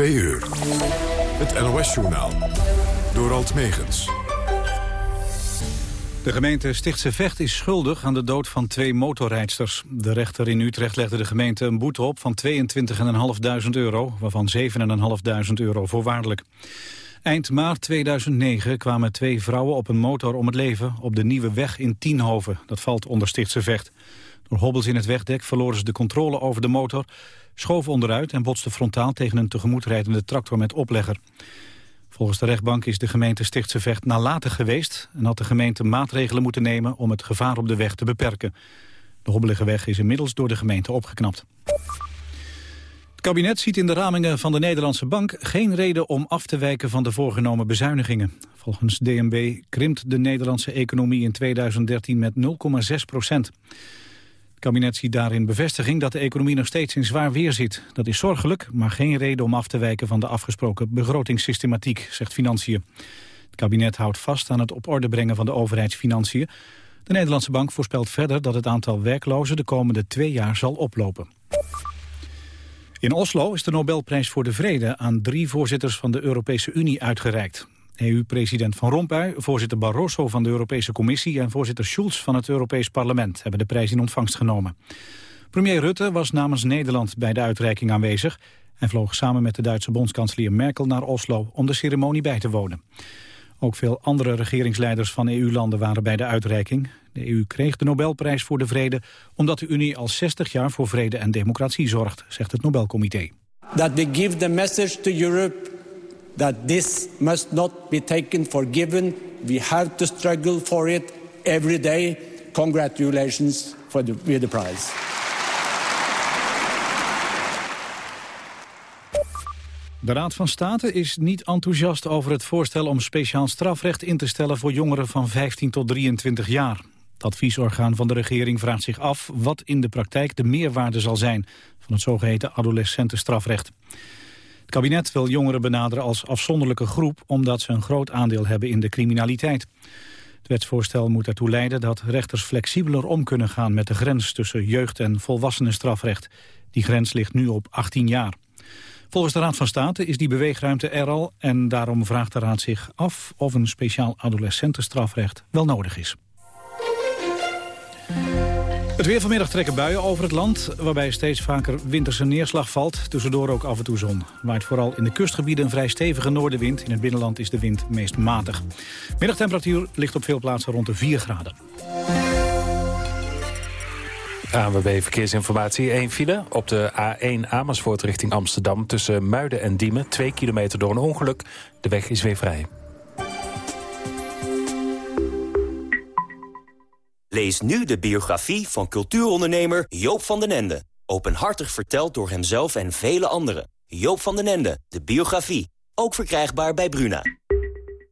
2 uur. Het NOS-journaal. Door Alt Megens. De gemeente Stichtse Vecht is schuldig aan de dood van twee motorrijdsters. De rechter in Utrecht legde de gemeente een boete op van 22.500 euro... waarvan 7.500 euro voorwaardelijk. Eind maart 2009 kwamen twee vrouwen op een motor om het leven... op de Nieuwe Weg in Tienhoven. Dat valt onder Stichtse Vecht. Door hobbels in het wegdek verloren ze de controle over de motor... schoven onderuit en botsten frontaal tegen een tegemoetrijdende tractor met oplegger. Volgens de rechtbank is de gemeente Stichtse Vecht nalatig geweest... en had de gemeente maatregelen moeten nemen om het gevaar op de weg te beperken. De hobbelige weg is inmiddels door de gemeente opgeknapt. Het kabinet ziet in de ramingen van de Nederlandse bank geen reden om af te wijken van de voorgenomen bezuinigingen. Volgens DNB krimpt de Nederlandse economie in 2013 met 0,6 procent. Kabinet ziet daarin bevestiging dat de economie nog steeds in zwaar weer zit. Dat is zorgelijk, maar geen reden om af te wijken van de afgesproken begrotingssystematiek, zegt Financiën. Het kabinet houdt vast aan het op orde brengen van de overheidsfinanciën. De Nederlandse Bank voorspelt verder dat het aantal werklozen de komende twee jaar zal oplopen. In Oslo is de Nobelprijs voor de Vrede aan drie voorzitters van de Europese Unie uitgereikt. EU-president Van Rompuy, voorzitter Barroso van de Europese Commissie... en voorzitter Schulz van het Europees Parlement hebben de prijs in ontvangst genomen. Premier Rutte was namens Nederland bij de uitreiking aanwezig... en vloog samen met de Duitse bondskanselier Merkel naar Oslo... om de ceremonie bij te wonen. Ook veel andere regeringsleiders van EU-landen waren bij de uitreiking. De EU kreeg de Nobelprijs voor de Vrede... omdat de Unie al 60 jaar voor vrede en democratie zorgt, zegt het Nobelcomité. That we give the message to Europe that this must not be taken for given. We have to struggle for it every day. Congratulations for the, with prize. De Raad van State is niet enthousiast over het voorstel om speciaal strafrecht in te stellen voor jongeren van 15 tot 23 jaar. Het adviesorgaan van de regering vraagt zich af wat in de praktijk de meerwaarde zal zijn van het zogeheten adolescentenstrafrecht. Het kabinet wil jongeren benaderen als afzonderlijke groep... omdat ze een groot aandeel hebben in de criminaliteit. Het wetsvoorstel moet ertoe leiden dat rechters flexibeler om kunnen gaan... met de grens tussen jeugd- en volwassenenstrafrecht. Die grens ligt nu op 18 jaar. Volgens de Raad van State is die beweegruimte er al... en daarom vraagt de Raad zich af of een speciaal adolescentenstrafrecht wel nodig is. Het weer vanmiddag trekken buien over het land... waarbij steeds vaker winterse neerslag valt. Tussendoor ook af en toe zon. Waait vooral in de kustgebieden een vrij stevige noordenwind. In het binnenland is de wind meest matig. Middagtemperatuur ligt op veel plaatsen rond de 4 graden. ANWB Verkeersinformatie. 1 file op de A1 Amersfoort richting Amsterdam... tussen Muiden en Diemen. 2 kilometer door een ongeluk. De weg is weer vrij. Lees nu de biografie van cultuurondernemer Joop van den Ende. Openhartig verteld door hemzelf en vele anderen. Joop van den Ende, de biografie. Ook verkrijgbaar bij Bruna.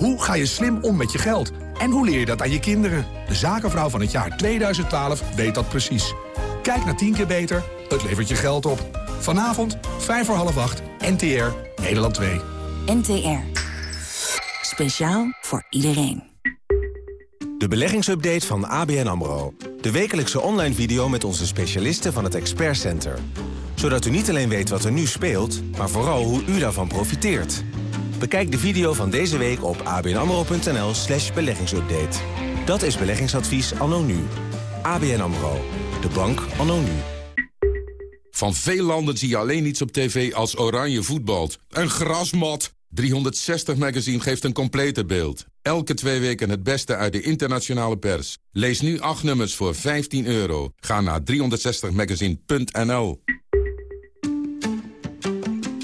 Hoe ga je slim om met je geld? En hoe leer je dat aan je kinderen? De zakenvrouw van het jaar 2012 weet dat precies. Kijk naar 10 keer beter, het levert je geld op. Vanavond, 5 voor half 8, NTR, Nederland 2. NTR. Speciaal voor iedereen. De beleggingsupdate van ABN AMRO. De wekelijkse online video met onze specialisten van het Expert Center. Zodat u niet alleen weet wat er nu speelt, maar vooral hoe u daarvan profiteert. Bekijk de video van deze week op abnamro.nl slash beleggingsupdate. Dat is beleggingsadvies anno nu. ABN AMRO. De bank anno nu. Van veel landen zie je alleen iets op tv als oranje voetbalt. Een grasmat. 360 Magazine geeft een complete beeld. Elke twee weken het beste uit de internationale pers. Lees nu acht nummers voor 15 euro. Ga naar 360magazine.nl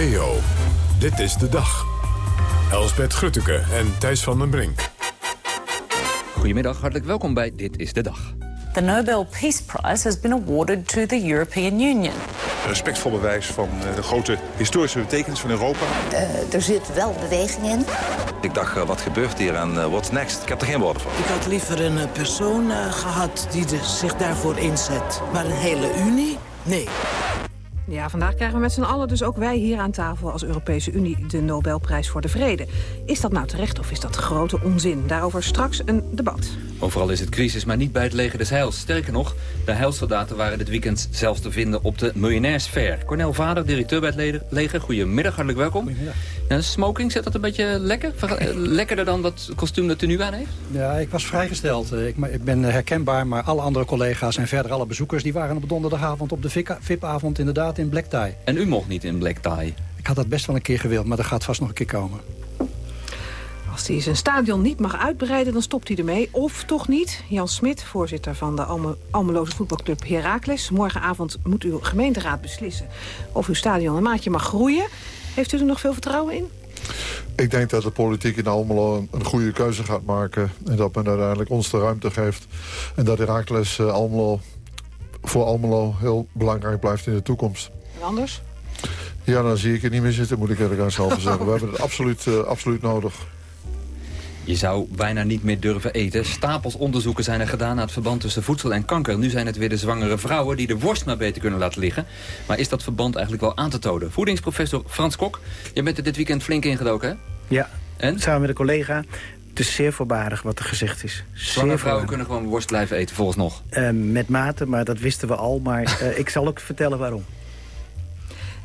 EO, dit is de dag. Elsbeth Grutteke en Thijs van den Brink. Goedemiddag, hartelijk welkom bij Dit is de Dag. The Nobel Peace Prize has been awarded to the European Union. Respectvol bewijs van eh, de grote historische betekenis van Europa. Uh, er zit wel beweging in. Ik dacht, uh, wat gebeurt hier en uh, what's next? Ik heb er geen woorden voor. Ik had liever een persoon gehad die de, zich daarvoor inzet. Maar een hele unie? Nee. Ja, vandaag krijgen we met z'n allen, dus ook wij hier aan tafel als Europese Unie, de Nobelprijs voor de Vrede. Is dat nou terecht of is dat grote onzin? Daarover straks een debat. Overal is het crisis, maar niet bij het leger des heils. Sterker nog, de heilsoldaten waren dit weekend zelfs te vinden op de miljonairsfair. Cornel Vader, directeur bij het leger, goedemiddag, hartelijk welkom. Goedemiddag. Ja, smoking, zit dat een beetje lekker? Lekkerder dan dat kostuum dat u nu aan heeft? Ja, ik was vrijgesteld. Ik, ik ben herkenbaar, maar alle andere collega's en verder alle bezoekers... die waren op donderdagavond op de VIP-avond inderdaad in black tie. En u mocht niet in black tie? Ik had dat best wel een keer gewild, maar dat gaat vast nog een keer komen. Als hij zijn stadion niet mag uitbreiden, dan stopt hij ermee. Of toch niet? Jan Smit, voorzitter van de Alme Almeloze voetbalclub Heracles. Morgenavond moet uw gemeenteraad beslissen of uw stadion een maatje mag groeien. Heeft u er nog veel vertrouwen in? Ik denk dat de politiek in Almelo een goede keuze gaat maken. En dat men uiteindelijk ons de ruimte geeft. En dat Heracles uh, Almelo voor Almelo heel belangrijk blijft in de toekomst. En anders? Ja, dan zie ik er niet meer zitten, moet ik eerlijk aan zelf zeggen. We hebben het absoluut, uh, absoluut nodig. Je zou bijna niet meer durven eten. Stapels onderzoeken zijn er gedaan naar het verband tussen voedsel en kanker. Nu zijn het weer de zwangere vrouwen die de worst maar beter kunnen laten liggen. Maar is dat verband eigenlijk wel aan te tonen? Voedingsprofessor Frans Kok, je bent er dit weekend flink ingedoken, hè? Ja, en? samen met een collega. Het is zeer voorbarig wat er gezegd is. Zwangere vrouwen kunnen gewoon worst blijven eten, volgens nog? Uh, met mate, maar dat wisten we al. Maar uh, ik zal ook vertellen waarom.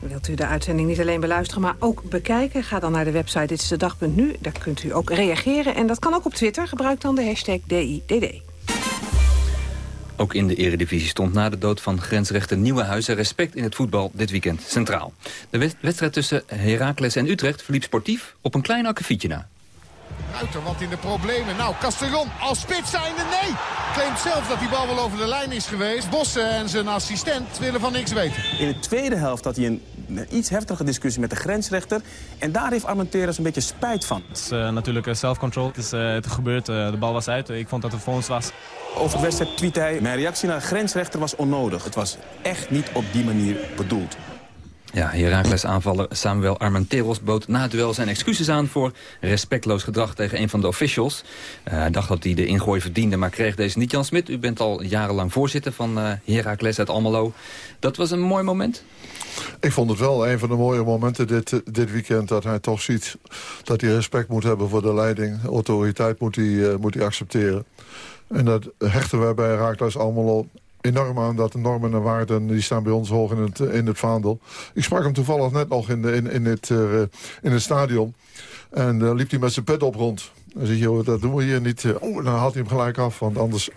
Wilt u de uitzending niet alleen beluisteren, maar ook bekijken? Ga dan naar de website ditstedag.nu. Daar kunt u ook reageren. En dat kan ook op Twitter. Gebruik dan de hashtag DIDD. Ook in de eredivisie stond na de dood van grensrechter Nieuwenhuizen... respect in het voetbal dit weekend centraal. De wedstrijd tussen Heracles en Utrecht verliep sportief op een klein akkefietje na. Ruiter, wat in de problemen. Nou, Castellon als spits zijnde, nee. Claimt zelf dat die bal wel over de lijn is geweest. Bossen en zijn assistent willen van niks weten. In de tweede helft had hij een, iets heftige discussie met de grensrechter. En daar heeft Armenteros een beetje spijt van. Het is uh, natuurlijk self-control. Het is uh, het gebeurd, uh, de bal was uit. Ik vond dat het voor ons was. Over de wedstrijd tweet hij... Mijn reactie naar de grensrechter was onnodig. Het was echt niet op die manier bedoeld. Ja, Herakles aanvaller Samuel Armenteros bood na het duel zijn excuses aan... voor respectloos gedrag tegen een van de officials. Uh, hij dacht dat hij de ingooi verdiende, maar kreeg deze niet. Jan Smit, u bent al jarenlang voorzitter van uh, Herakles uit Almelo. Dat was een mooi moment? Ik vond het wel een van de mooie momenten dit, dit weekend... dat hij toch ziet dat hij respect moet hebben voor de leiding. Autoriteit moet hij, moet hij accepteren. En dat hechten wij bij Herakles Almelo enorm aan dat de normen en waarden... die staan bij ons hoog in het, in het vaandel. Ik sprak hem toevallig net nog in, de, in, in, het, uh, in het stadion. En uh, liep hij met zijn pet op rond. Dan zeg je, dat doen we hier niet. Oh, dan haalt hij hem gelijk af. Want anders,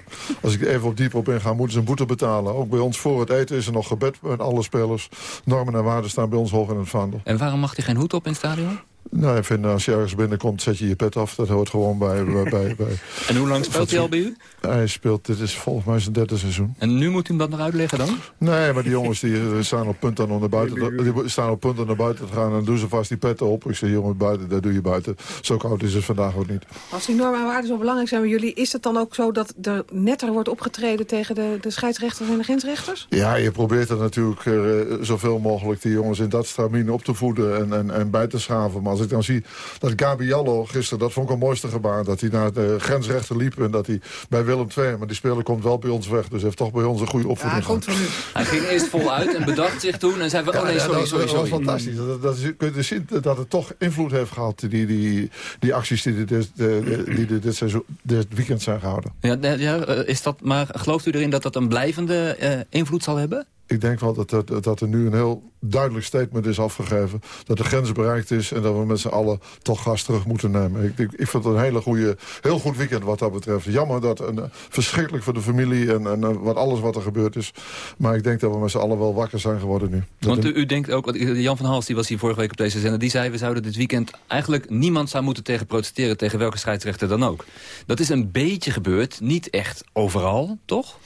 als ik even op diep op inga, moeten ze een boete betalen. Ook bij ons voor het eten is er nog gebed met alle spelers. Normen en waarden staan bij ons hoog in het vaandel. En waarom mag hij geen hoed op in het stadion? Nou, ik vind als je ergens binnenkomt, zet je je pet af. Dat hoort gewoon bij... bij, bij, bij. En hoe lang speelt hij al bij u? Hij speelt, dit is volgens mij zijn derde seizoen. En nu moet hij hem dat nog uitleggen dan? Nee, maar die jongens die staan op punt om naar buiten, die staan op punt om naar buiten te gaan. En dan doen ze vast die petten op. Ik zeg, jongen, buiten, dat doe je buiten. Zo koud is het vandaag ook niet. Als die normen en waarden zo belangrijk zijn bij jullie... is het dan ook zo dat er netter wordt opgetreden tegen de, de scheidsrechters en de grensrechters? Ja, je probeert er natuurlijk uh, zoveel mogelijk die jongens in dat stramien op te voeden en, en, en bij te schaven. Maar als ik dan zie dat Gabriello gisteren, dat vond ik het mooiste gebaar... dat hij naar de grensrechter liep en dat hij bij Willem II... maar die speler komt wel bij ons weg, dus heeft toch bij ons een goede opvoeding ja, hij, hij ging eerst voluit en bedacht zich toen en zei... Van, oh nee, sorry, sorry, dat, was fantastisch. Dat, dat, is, kun je zien dat het toch invloed heeft gehad... die, die, die acties die dit, die dit, seizoen, dit weekend zijn gehouden. Ja, ja, is dat, maar gelooft u erin dat dat een blijvende uh, invloed zal hebben? Ik denk wel dat, dat, dat er nu een heel duidelijk statement is afgegeven. Dat de grens bereikt is en dat we met z'n allen toch gas terug moeten nemen. Ik, ik, ik vind het een hele goede, heel goed weekend wat dat betreft. Jammer dat, een, verschrikkelijk voor de familie en, en wat alles wat er gebeurd is. Maar ik denk dat we met z'n allen wel wakker zijn geworden nu. Want u, u, denkt ook, Jan van Hals die was hier vorige week op deze zender... die zei we zouden dit weekend eigenlijk niemand zou moeten tegen protesteren... tegen welke scheidsrechter dan ook. Dat is een beetje gebeurd, niet echt overal, toch?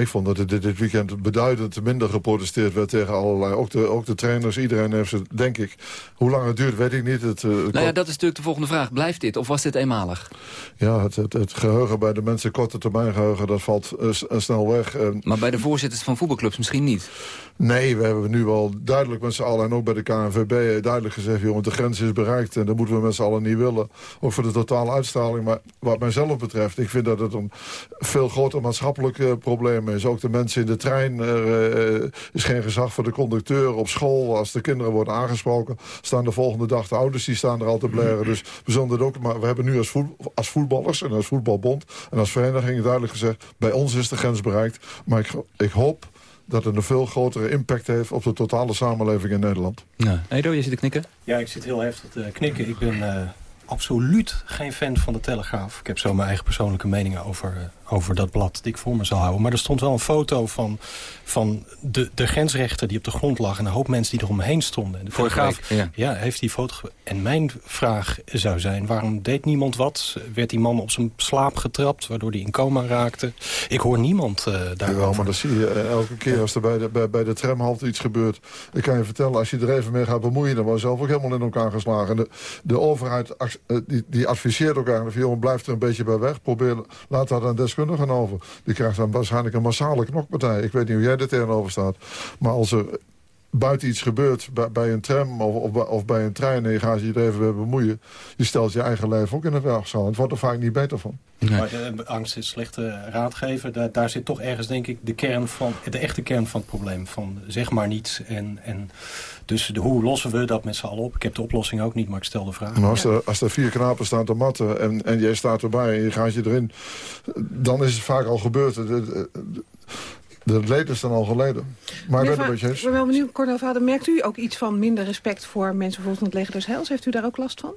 Ik vond dat dit, dit weekend beduidend minder geprotesteerd werd tegen allerlei... Ook de, ook de trainers, iedereen heeft ze, denk ik... Hoe lang het duurt, weet ik niet. Het, uh, nou ja, dat is natuurlijk de volgende vraag. Blijft dit of was dit eenmalig? Ja, het, het, het geheugen bij de mensen, korte termijn geheugen... dat valt uh, snel weg. maar bij de voorzitters van voetbalclubs misschien niet? Nee, we hebben nu wel duidelijk met z'n allen... en ook bij de KNVB duidelijk gezegd... jongen, de grens is bereikt en dat moeten we met z'n allen niet willen. Ook voor de totale uitstraling. Maar wat mijzelf betreft, ik vind dat het een veel groter maatschappelijk probleem is. Ook de mensen in de trein. Er uh, is geen gezag voor de conducteur op school. Als de kinderen worden aangesproken, staan de volgende dag de ouders... die staan er al te blaren. Dus we zullen dat ook... Maar we hebben nu als, voet, als voetballers en als voetbalbond... en als vereniging duidelijk gezegd... bij ons is de grens bereikt. Maar ik, ik hoop dat het een veel grotere impact heeft op de totale samenleving in Nederland. Ja. Edo, je zit te knikken? Ja, ik zit heel heftig te knikken. Ik ben uh, absoluut geen fan van de Telegraaf. Ik heb zo mijn eigen persoonlijke meningen over, uh, over dat blad die ik voor me zal houden. Maar er stond wel een foto van, van de, de grensrechter die op de grond lag... en een hoop mensen die er omheen stonden. En de Telegraaf ja. ja. heeft die foto... En mijn vraag zou zijn, waarom deed niemand wat? Werd die man op zijn slaap getrapt, waardoor hij in coma raakte? Ik hoor niemand uh, daarover. Ja, maar dat zie je elke keer als er bij de, bij, bij de tramhalte iets gebeurt. Ik kan je vertellen, als je er even mee gaat bemoeien... dan wordt zelf ook helemaal in elkaar geslagen. De, de overheid die, die adviseert elkaar... jongen, blijf er een beetje bij weg. Probeer, laat dat aan deskundigen over. Die krijgt dan waarschijnlijk een massale knokpartij. Ik weet niet hoe jij er tegenover staat. Maar als er buiten iets gebeurt, bij, bij een tram of, of, of, bij een trein... en je gaat je er even mee bemoeien... je stelt je eigen leven ook in het wegzaal. Het wordt er vaak niet beter van. Nee. Maar de, angst is slechte raadgever. Daar, daar zit toch ergens, denk ik, de, kern van, de echte kern van het probleem. Van zeg maar niets. En, en dus de, hoe lossen we dat met z'n allen op? Ik heb de oplossing ook niet, maar ik stel de vraag. Als, er, als er vier knapen staan te matten en, en jij staat erbij en je gaat je erin... dan is het vaak al gebeurd. De, de, de leed is dan al geleden. Maar ik ben een beetje eens. Ik ben wel benieuwd, Cornel Vader, merkt u ook iets van minder respect voor mensen bijvoorbeeld van het leger des Heils? Heeft u daar ook last van?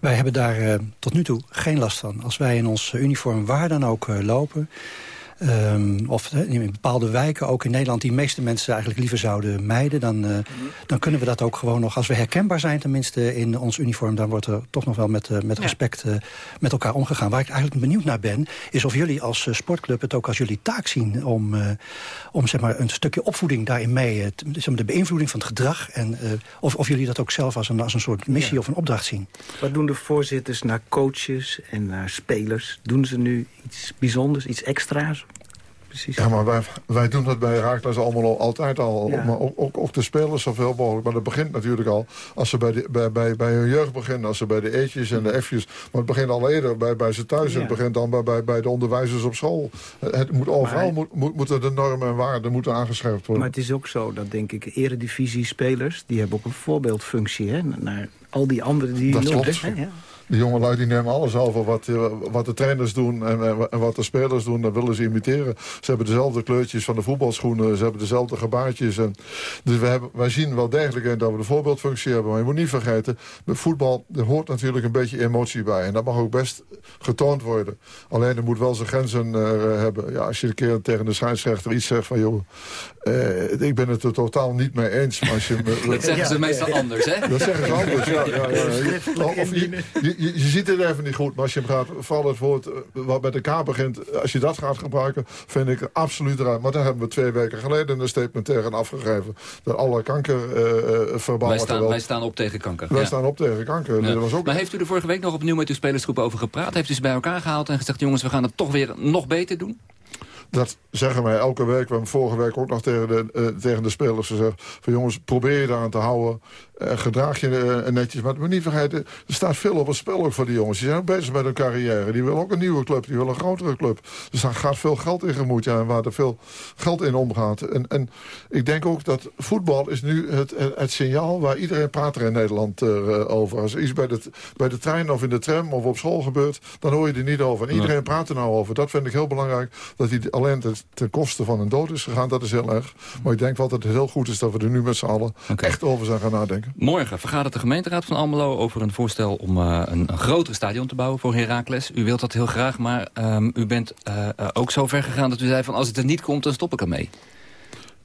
Wij hebben daar uh, tot nu toe geen last van. Als wij in ons uniform waar dan ook uh, lopen... Um, of in bepaalde wijken, ook in Nederland... die meeste mensen eigenlijk liever zouden mijden... Dan, uh, dan kunnen we dat ook gewoon nog... als we herkenbaar zijn tenminste in ons uniform... dan wordt er toch nog wel met, uh, met respect uh, met elkaar omgegaan. Waar ik eigenlijk benieuwd naar ben... is of jullie als sportclub het ook als jullie taak zien... om, om zeg maar, een stukje opvoeding daarin mee... Te, zeg maar, de beïnvloeding van het gedrag... En, of, of jullie dat ook zelf als een, als een soort missie ja. of een opdracht zien. Wat doen de voorzitters naar coaches en naar spelers? Doen ze nu iets bijzonders, iets extra's? Precies. Ja, maar wij, wij doen dat bij Herakles allemaal altijd al. Ja. Maar ook, ook, ook, de spelers zoveel mogelijk. Maar dat begint natuurlijk al als ze bij, de, bij, bij, bij hun jeugd beginnen. Als ze bij de eetjes en de F'jes. Maar het begint al eerder bij, bij ze thuis. Ja. Het begint dan bij, bij, bij de onderwijzers op school. Het moet overal maar, moet, moet, moeten de normen en waarden moeten aangescherpt worden. Maar het is ook zo dat, denk ik, eredivisie-spelers... die hebben ook een voorbeeldfunctie hè, naar al die anderen die... Dat klopt. Hè, ja. De jongelui die nemen alles over wat, wat de trainers doen en, en, wat de spelers doen. Dat willen ze imiteren. Ze hebben dezelfde kleurtjes van de voetbalschoenen. Ze hebben dezelfde gebaartjes. En, dus we hebben, wij zien wel degelijk dat we de voorbeeldfunctie hebben. Maar je moet niet vergeten, met voetbal er hoort natuurlijk een beetje emotie bij. En dat mag ook best getoond worden. Alleen er moet wel zijn grenzen uh, hebben. Ja, als je een keer tegen de scheidsrechter iets zegt van... joh, uh, ik ben het er totaal niet mee eens. Maar als je, dat zeggen ze ja, meestal ja, anders, hè? Dat zeggen ze anders, ja. ja, ja. Of je, je, ziet het even niet goed, maar als je hem gaat vallen het woord wat met de K begint, als je dat gaat gebruiken, vind ik absoluut eruit. Maar daar hebben we twee weken geleden een statement tegen afgegeven. Dat alle kankerverbouwen... Wij, staan, wij staan op tegen kanker. Wij ja. staan op tegen kanker. Ja. Dat was ook maar heeft u er vorige week nog opnieuw met uw spelersgroep over gepraat? Heeft u ze bij elkaar gehaald en gezegd, jongens, we gaan het toch weer nog beter doen? Dat zeggen wij elke week. We hebben vorige week ook nog tegen de, uh, tegen de spelers gezegd... van jongens, probeer je daaraan te houden. Uh, gedraag je uh, netjes. Maar moet niet vergeten, er staat veel op het spel ook voor die jongens. Die zijn ook bezig met hun carrière. Die willen ook een nieuwe club. Die willen een grotere club. Dus daar gaat veel geld in gemoeid. Ja, en waar er veel geld in omgaat. En, en ik denk ook dat voetbal is nu het, het signaal... waar iedereen praat er in Nederland over. Als er iets bij de, bij de trein of in de tram of op school gebeurt... dan hoor je er niet over. En iedereen praat er nou over. Dat vind ik heel belangrijk. Dat die alleen ten koste van een dood is gegaan. Dat is heel erg. Maar ik denk wel dat het heel goed is dat we er nu met z'n allen okay. echt over zijn gaan nadenken. Morgen vergadert de gemeenteraad van Almelo over een voorstel om uh, een, een grotere stadion te bouwen voor Heracles. U wilt dat heel graag, maar um, u bent uh, uh, ook zo ver gegaan dat u zei van als het er niet komt, dan stop ik ermee.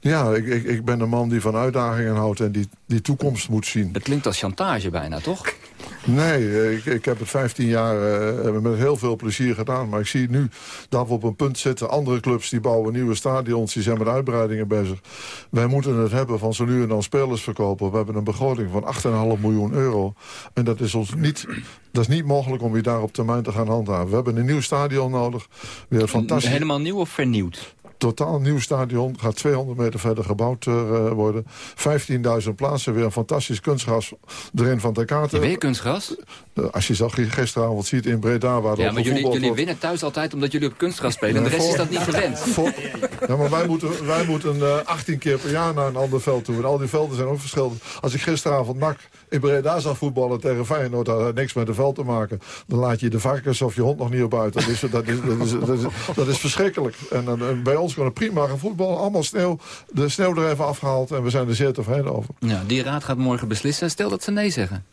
Ja, ik, ik, ik ben een man die van uitdagingen houdt en die, die toekomst moet zien. Het klinkt als chantage bijna, toch? Nee, ik, ik heb het 15 jaar uh, met heel veel plezier gedaan. Maar ik zie nu dat we op een punt zitten. Andere clubs die bouwen nieuwe stadions, die zijn met uitbreidingen bezig. Wij moeten het hebben van zo nu en dan spelers verkopen. We hebben een begroting van 8,5 miljoen euro. En dat is ons niet dat is niet mogelijk om je daar op termijn te gaan handhaven. We hebben een nieuw stadion nodig. Weer fantastisch. Helemaal nieuw of vernieuwd? Totaal nieuw stadion. Gaat 200 meter verder gebouwd uh, worden. 15.000 plaatsen. Weer een fantastisch kunstgras erin van de kaarten. Weer kunstgras? Uh, als je zag gisteravond ziet in Breda... Waar ja, maar jullie, jullie winnen thuis altijd omdat jullie op kunstgras spelen. En de rest is dat niet gewend. Voor, ja, maar wij moeten, wij moeten uh, 18 keer per jaar naar een ander veld toe. En al die velden zijn ook verschillend. Als ik gisteravond nak in Breda zag voetballen tegen Feyenoord... dat had niks met een veld te maken. Dan laat je de varkens of je hond nog niet op uit. Dat is, dat is, dat is, dat is, dat is verschrikkelijk. En, en bij ons ons gewoon prima gaan voetballen. Allemaal sneeuw, de sneeuw er even afgehaald en we zijn er zeer tevreden over. Ja, die raad gaat morgen beslissen. Stel dat ze nee zeggen.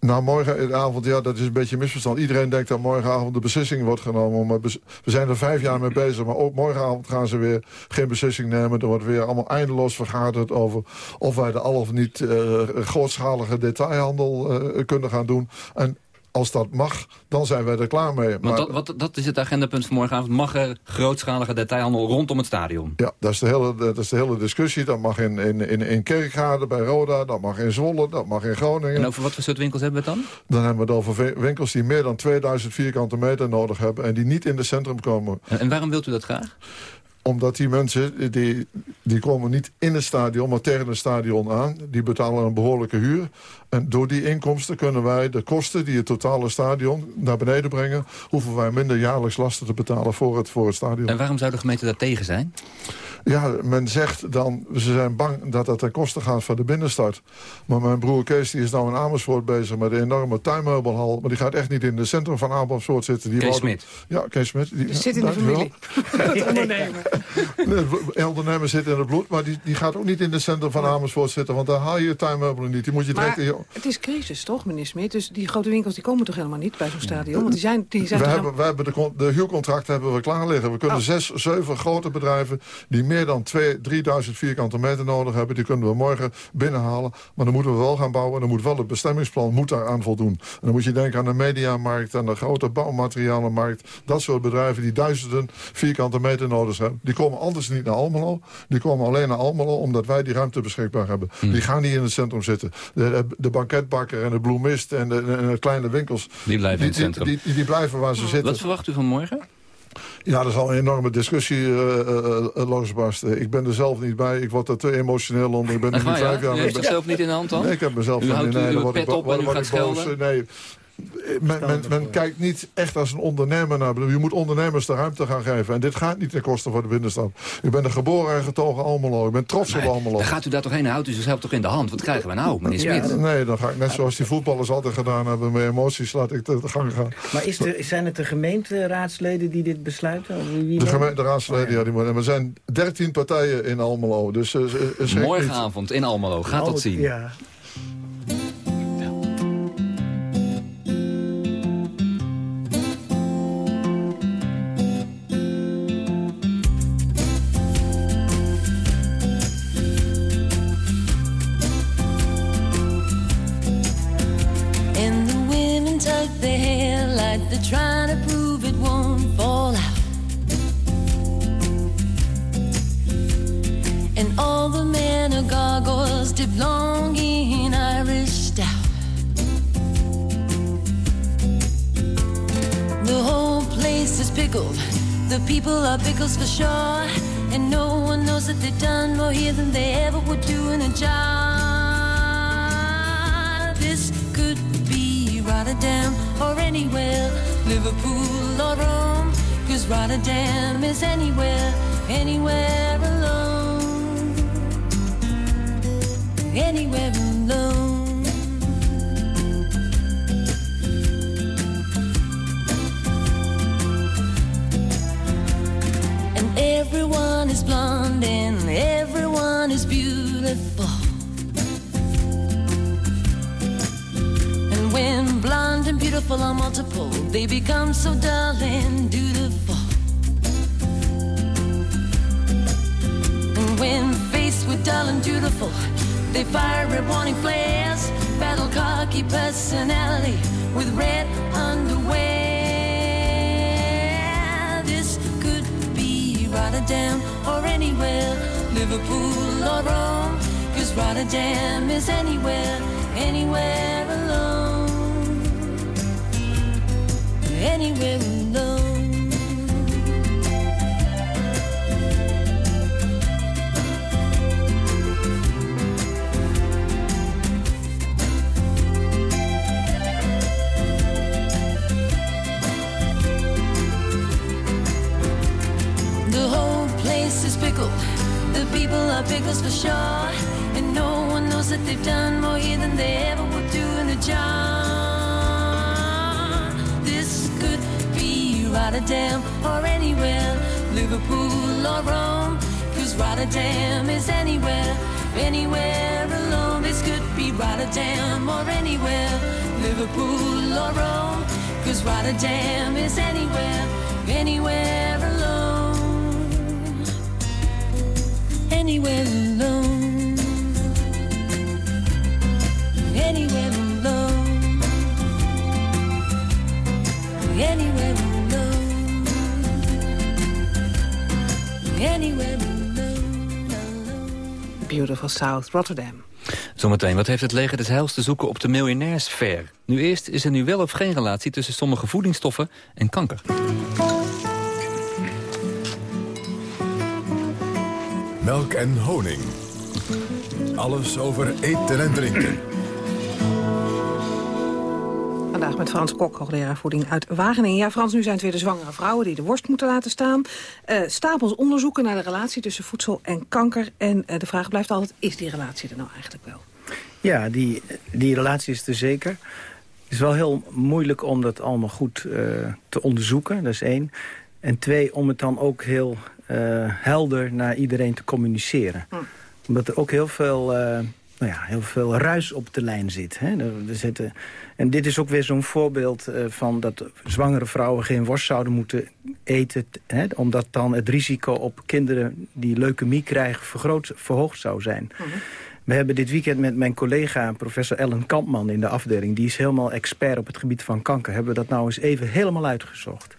Nou, morgenavond, ja, dat is een beetje misverstand. Iedereen denkt dat morgenavond de beslissing wordt genomen. Maar we zijn er vijf jaar mee bezig. Maar ook morgenavond gaan ze weer geen beslissing nemen. Er wordt weer allemaal eindeloos vergaderd over of wij de al of niet uh, grootschalige detailhandel uh, kunnen gaan doen. En als dat mag, dan zijn wij er klaar mee. Maar dat, wat, dat is het agendapunt van morgenavond. Mag er grootschalige detailhandel rondom het stadion? Ja, dat is de hele, dat is de hele discussie. Dat mag in, in, in, in Kerkrade, bij Roda, dat mag in Zwolle, dat mag in Groningen. En over wat voor soort winkels hebben we het dan? Dan hebben we het over winkels die meer dan 2000 vierkante meter nodig hebben... en die niet in het centrum komen. En waarom wilt u dat graag? Omdat die mensen, die, die komen niet in het stadion, maar tegen het stadion aan. Die betalen een behoorlijke huur. En door die inkomsten kunnen wij de kosten die het totale stadion naar beneden brengen... hoeven wij minder jaarlijks lasten te betalen voor het, voor het stadion. En waarom zou de gemeente daar tegen zijn? Ja, men zegt dan, ze zijn bang dat dat ten koste gaat van de binnenstad. Maar mijn broer Kees die is nou in Amersfoort bezig met een enorme tuinmeubelhal. Maar die gaat echt niet in het centrum van Amersfoort zitten. Die Kees Smit? Ja, Kees Smit. Die, zit in de familie. het ondernemen. Nee, ondernemer zit in het bloed, maar die, die gaat ook niet in het centrum van Amersfoort zitten. Want daar haal je tuinmeubelen niet. Die moet je direct... Maar het is crisis, toch, meneer Smit? Dus die grote winkels die komen toch helemaal niet bij zo'n stadion? Want die zijn, die zijn we, hebben, we hebben de, de huurcontracten hebben we klaar liggen. We kunnen oh. zes, zeven grote bedrijven die meer dan 2, 3000 vierkante meter nodig hebben. Die kunnen we morgen binnenhalen. Maar dan moeten we wel gaan bouwen. Dan moet wel het bestemmingsplan moet aan voldoen. En dan moet je denken aan de mediamarkt, aan de grote bouwmaterialenmarkt. Dat soort bedrijven die duizenden vierkante meter nodig hebben. Die komen anders niet naar Almelo. Die komen alleen naar Almelo omdat wij die ruimte beschikbaar hebben. Hmm. Die gaan niet in het centrum zitten. De, de banketbakker en de bloemist en de, en de kleine winkels... Die blijven in het centrum. Die, die, die blijven waar ze zitten. Wat verwacht u van morgen? Ja, er zal een enorme discussie uh, uh, losbarsten. Ik ben er zelf niet bij. Ik word er te emotioneel onder. Ik ben er nu vijf jaar mee. U heeft zichzelf niet in de hand dan? Nee, ik heb mezelf u niet in de hand. Pet op en u gaat schelden? Nee, men, men, men, kijkt niet echt als een ondernemer naar. Je moet ondernemers de ruimte gaan geven. En dit gaat niet ten koste van de binnenstad. U bent een geboren en getogen Almelo. Ik ben trots op Almelo. Dan gaat u daar toch heen houdt u zichzelf toch in de hand? Wat krijgen we nou, meneer Smit? nee, dan ga ik net zoals die voetballers altijd gedaan hebben. Met emoties laat ik de, de gang gaan. Maar is de, zijn het de gemeenteraadsleden die dit besluiten? Wie de gemeenteraadsleden, ja. Die moeten. En er zijn 13 partijen in Almelo. Dus, uh, Morgenavond in Almelo. Gaat dat zien. Ja. Trying to prove it won't fall out. And all the men are gargoyles dip long in Irish stout. The whole place is pickled. The people are pickles for sure. And no one knows that they've done more here than they ever would do in a job. Rotterdam or anywhere, Liverpool or Rome. Cause Rotterdam is anywhere, anywhere alone. Anywhere alone. And everyone is blonde and everyone is beautiful. Blonde and beautiful are multiple, they become so dull and dutiful. And when faced with dull and dutiful, they fire red warning flares battle cocky personality with red underwear. This could be Rotterdam or anywhere, Liverpool or Rome. Cause Rotterdam is anywhere, anywhere Anywhere alone. The whole place is pickled. The people are pickles for sure. And no one knows that they've done more here than they ever would do in a jar. Rotterdam or anywhere, Liverpool or Rome. Cause Rotterdam is anywhere, anywhere alone. This could be Rotterdam or anywhere, Liverpool or Rome. Cause Rotterdam is anywhere, anywhere alone. Anywhere alone. Anywhere Beautiful South Rotterdam. Zometeen, wat heeft het leger des heils te zoeken op de miljonairsfair? Nu eerst, is er nu wel of geen relatie tussen sommige voedingsstoffen en kanker? Melk en honing. Alles over eten en drinken. Vandaag met Frans Kok, hoogleraar voeding uit Wageningen. Ja, Frans, nu zijn het weer de zwangere vrouwen die de worst moeten laten staan. Eh, stapels onderzoeken naar de relatie tussen voedsel en kanker. En eh, de vraag blijft altijd, is die relatie er nou eigenlijk wel? Ja, die, die relatie is er zeker. Het is wel heel moeilijk om dat allemaal goed eh, te onderzoeken, dat is één. En twee, om het dan ook heel helder naar iedereen te communiceren. Omdat er ook heel veel, nou ja, heel veel ruis op de lijn zit. Hè? Er, er zitten, en dit is ook weer zo'n voorbeeld eh, van dat zwangere vrouwen geen worst zouden moeten eten. Hè? Omdat dan het risico op kinderen die leukemie krijgen vergroot, verhoogd zou zijn. We hebben dit weekend met mijn collega professor Ellen Kampman in de afdeling... die is helemaal expert op het gebied van kanker... hebben we dat nou eens even helemaal uitgezocht.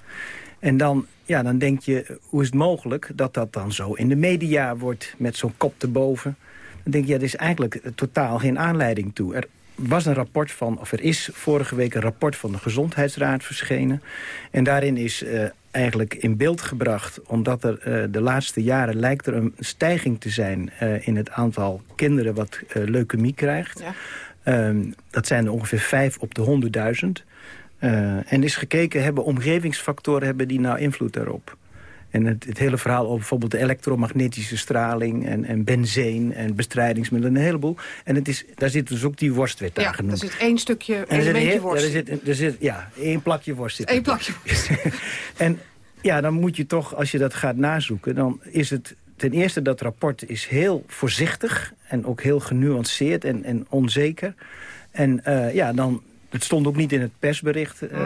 En dan, ja, dan denk je, hoe is het mogelijk dat dat dan zo in de media wordt... met zo'n kop erboven? Dan denk je, ja, er is eigenlijk totaal geen aanleiding toe. Er was een rapport van, of er is vorige week een rapport van de Gezondheidsraad verschenen. En daarin is eh, eigenlijk in beeld gebracht... omdat er eh, de laatste jaren lijkt er een stijging te zijn... eh, in het aantal kinderen wat leukemie krijgt. Ehm, dat zijn er ongeveer 5 op de 100.000. Eh, en is gekeken, hebben omgevingsfactoren hebben die nou invloed daarop? En het, het hele verhaal over bijvoorbeeld de elektromagnetische straling... en, en benzeen en bestrijdingsmiddelen, een heleboel. En het is, daar zit dus ook die worstwet aan Ja, genoemd. er zit één stukje, En er zit, worst. er zit, er zit, ja, één plakje worst zit Eén plakje worst. En ja, dan moet je toch, als je dat gaat nazoeken... dan is het ten eerste dat rapport is heel voorzichtig... en ook heel genuanceerd en, en onzeker. En eh, ja, dan... Het stond ook niet in het persbericht. eh,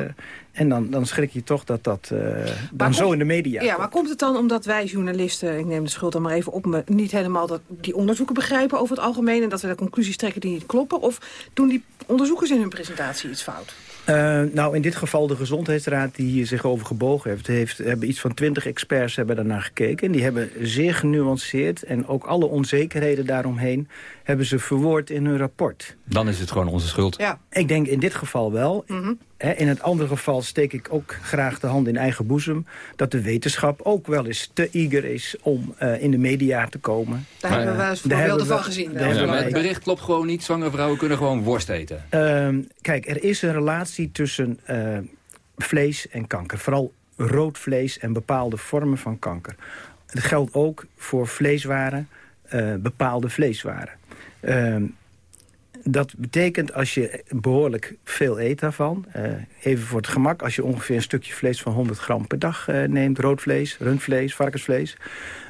En dan, dan schrik je toch dat dat eh, dan zo in de media Ja, maar komt het dan omdat wij journalisten, ik neem de schuld dan maar even op me... niet helemaal dat, die onderzoeken begrijpen over het algemeen... en dat we de conclusies trekken die niet kloppen? Of doen die onderzoekers in hun presentatie iets fout? Eh, nou, in dit geval de Gezondheidsraad die hier zich over gebogen heeft... heeft hebben iets van twintig experts hebben daarnaar gekeken. En die hebben zeer genuanceerd en ook alle onzekerheden daaromheen... hebben ze verwoord in hun rapport. Dan is het gewoon onze schuld. Ja. Ik denk in dit geval wel. Mhm. Hè, in het andere geval steek ik ook graag de hand in eigen boezem... dat de wetenschap ook wel eens te eager is om eh, in de media te komen. Daar hebben we wel eens Daar voorbeelden van gezien. Ja, maar het bericht klopt gewoon niet. Zwangere vrouwen kunnen gewoon worst eten. Ehm, kijk, er is een relatie tussen eh, vlees en kanker. Vooral rood vlees en bepaalde vormen van kanker. Dat geldt ook voor vleeswaren, eh, bepaalde vleeswaren. Ehm, dat betekent als je behoorlijk veel eet daarvan... eh, even voor het gemak, als je ongeveer een stukje vlees van 100 gram per dag eh, neemt... rood vlees, rundvlees, varkensvlees...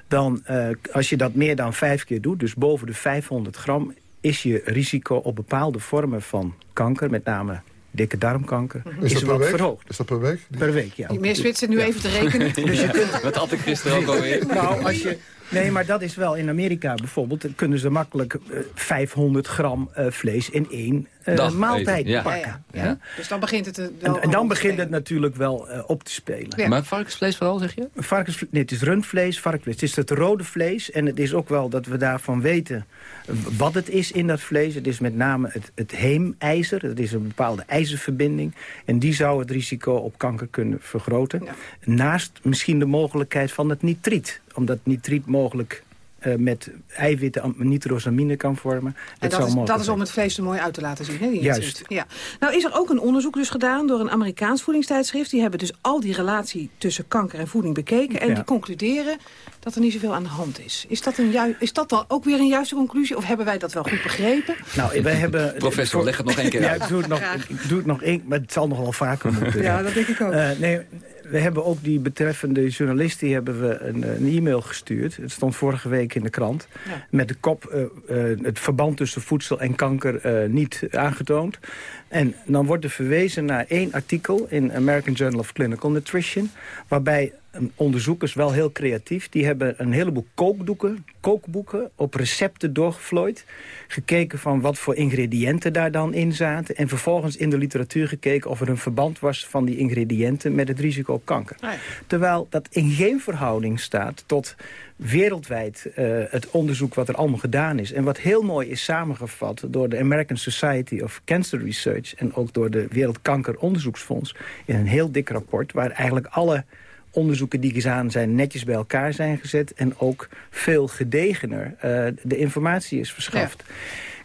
dan eh, als je dat meer dan vijf keer doet, dus boven de 500 gram... is je risico op bepaalde vormen van kanker, met name dikke darmkanker, Is is, dat per wat week? verhoogd. Is dat per week? Per week, ja. Die meneer Smit zit nu even te rekenen. Dus je kunt, Wat had ik gisteren ook alweer? nou, als je, nee, maar dat is wel in Amerika bijvoorbeeld. kunnen ze makkelijk eh, 500 gram eh, vlees in één eh, Dag maaltijd ja. pakken. Ja, ja. Dus dan begint het... eh, wel En, en dan begint het natuurlijk wel eh, op te spelen. Maar varkensvlees vooral, zeg je? Varkensvlees, nee, het is rundvlees, varkensvlees. Het is het rode vlees en het is ook wel dat we daarvan weten eh, wat het is in dat vlees. Het is met name het, het heemijzer. Dat is een bepaalde ijzerverbinding. En die zou het risico op kanker kunnen vergroten. Naast misschien de mogelijkheid van het nitriet. Omdat nitriet mogelijk eh, met eiwitten am- nitrosamine kan vormen. En dat, is, dat is om het vlees er mooi uit te laten zien. Hè, Juist. Ja. Nou is er ook een onderzoek dus gedaan door een Amerikaans voedingstijdschrift. Die hebben dus al die relatie tussen kanker en voeding bekeken. En Ja. die concluderen dat er niet zoveel aan de hand is. Is dat, een is dat dan ook weer een juiste conclusie? Of hebben wij dat wel goed begrepen? Nou, wij hebben... Professor, leg het nog één keer Ja, uit. ik doe het nog, ik doe het nog één, maar het zal nog wel vaker moeten. Ja, dat denk ik ook. Eh, nee, we hebben ook die betreffende journalist, die hebben we een, een e-mail gestuurd. Het stond vorige week in de krant. Ja. Met de kop, eh, eh, het verband tussen voedsel en kanker eh, niet aangetoond. En dan wordt er verwezen naar één artikel in American Journal of Clinical Nutrition... waarbij een onderzoekers, wel heel creatief... die hebben een heleboel kookdoeken, kookboeken op recepten doorgevlooid. Gekeken van wat voor ingrediënten daar dan in zaten. En vervolgens in de literatuur gekeken of er een verband was... van die ingrediënten met het risico op kanker. Terwijl dat in geen verhouding staat tot wereldwijd eh, het onderzoek wat er allemaal gedaan is. En wat heel mooi is samengevat door de American Society of Cancer Research... en ook door de Wereldkankeronderzoeksfonds in een heel dik rapport... waar eigenlijk alle onderzoeken die gedaan zijn netjes bij elkaar zijn gezet... en ook veel gedegener eh, de informatie is verschaft.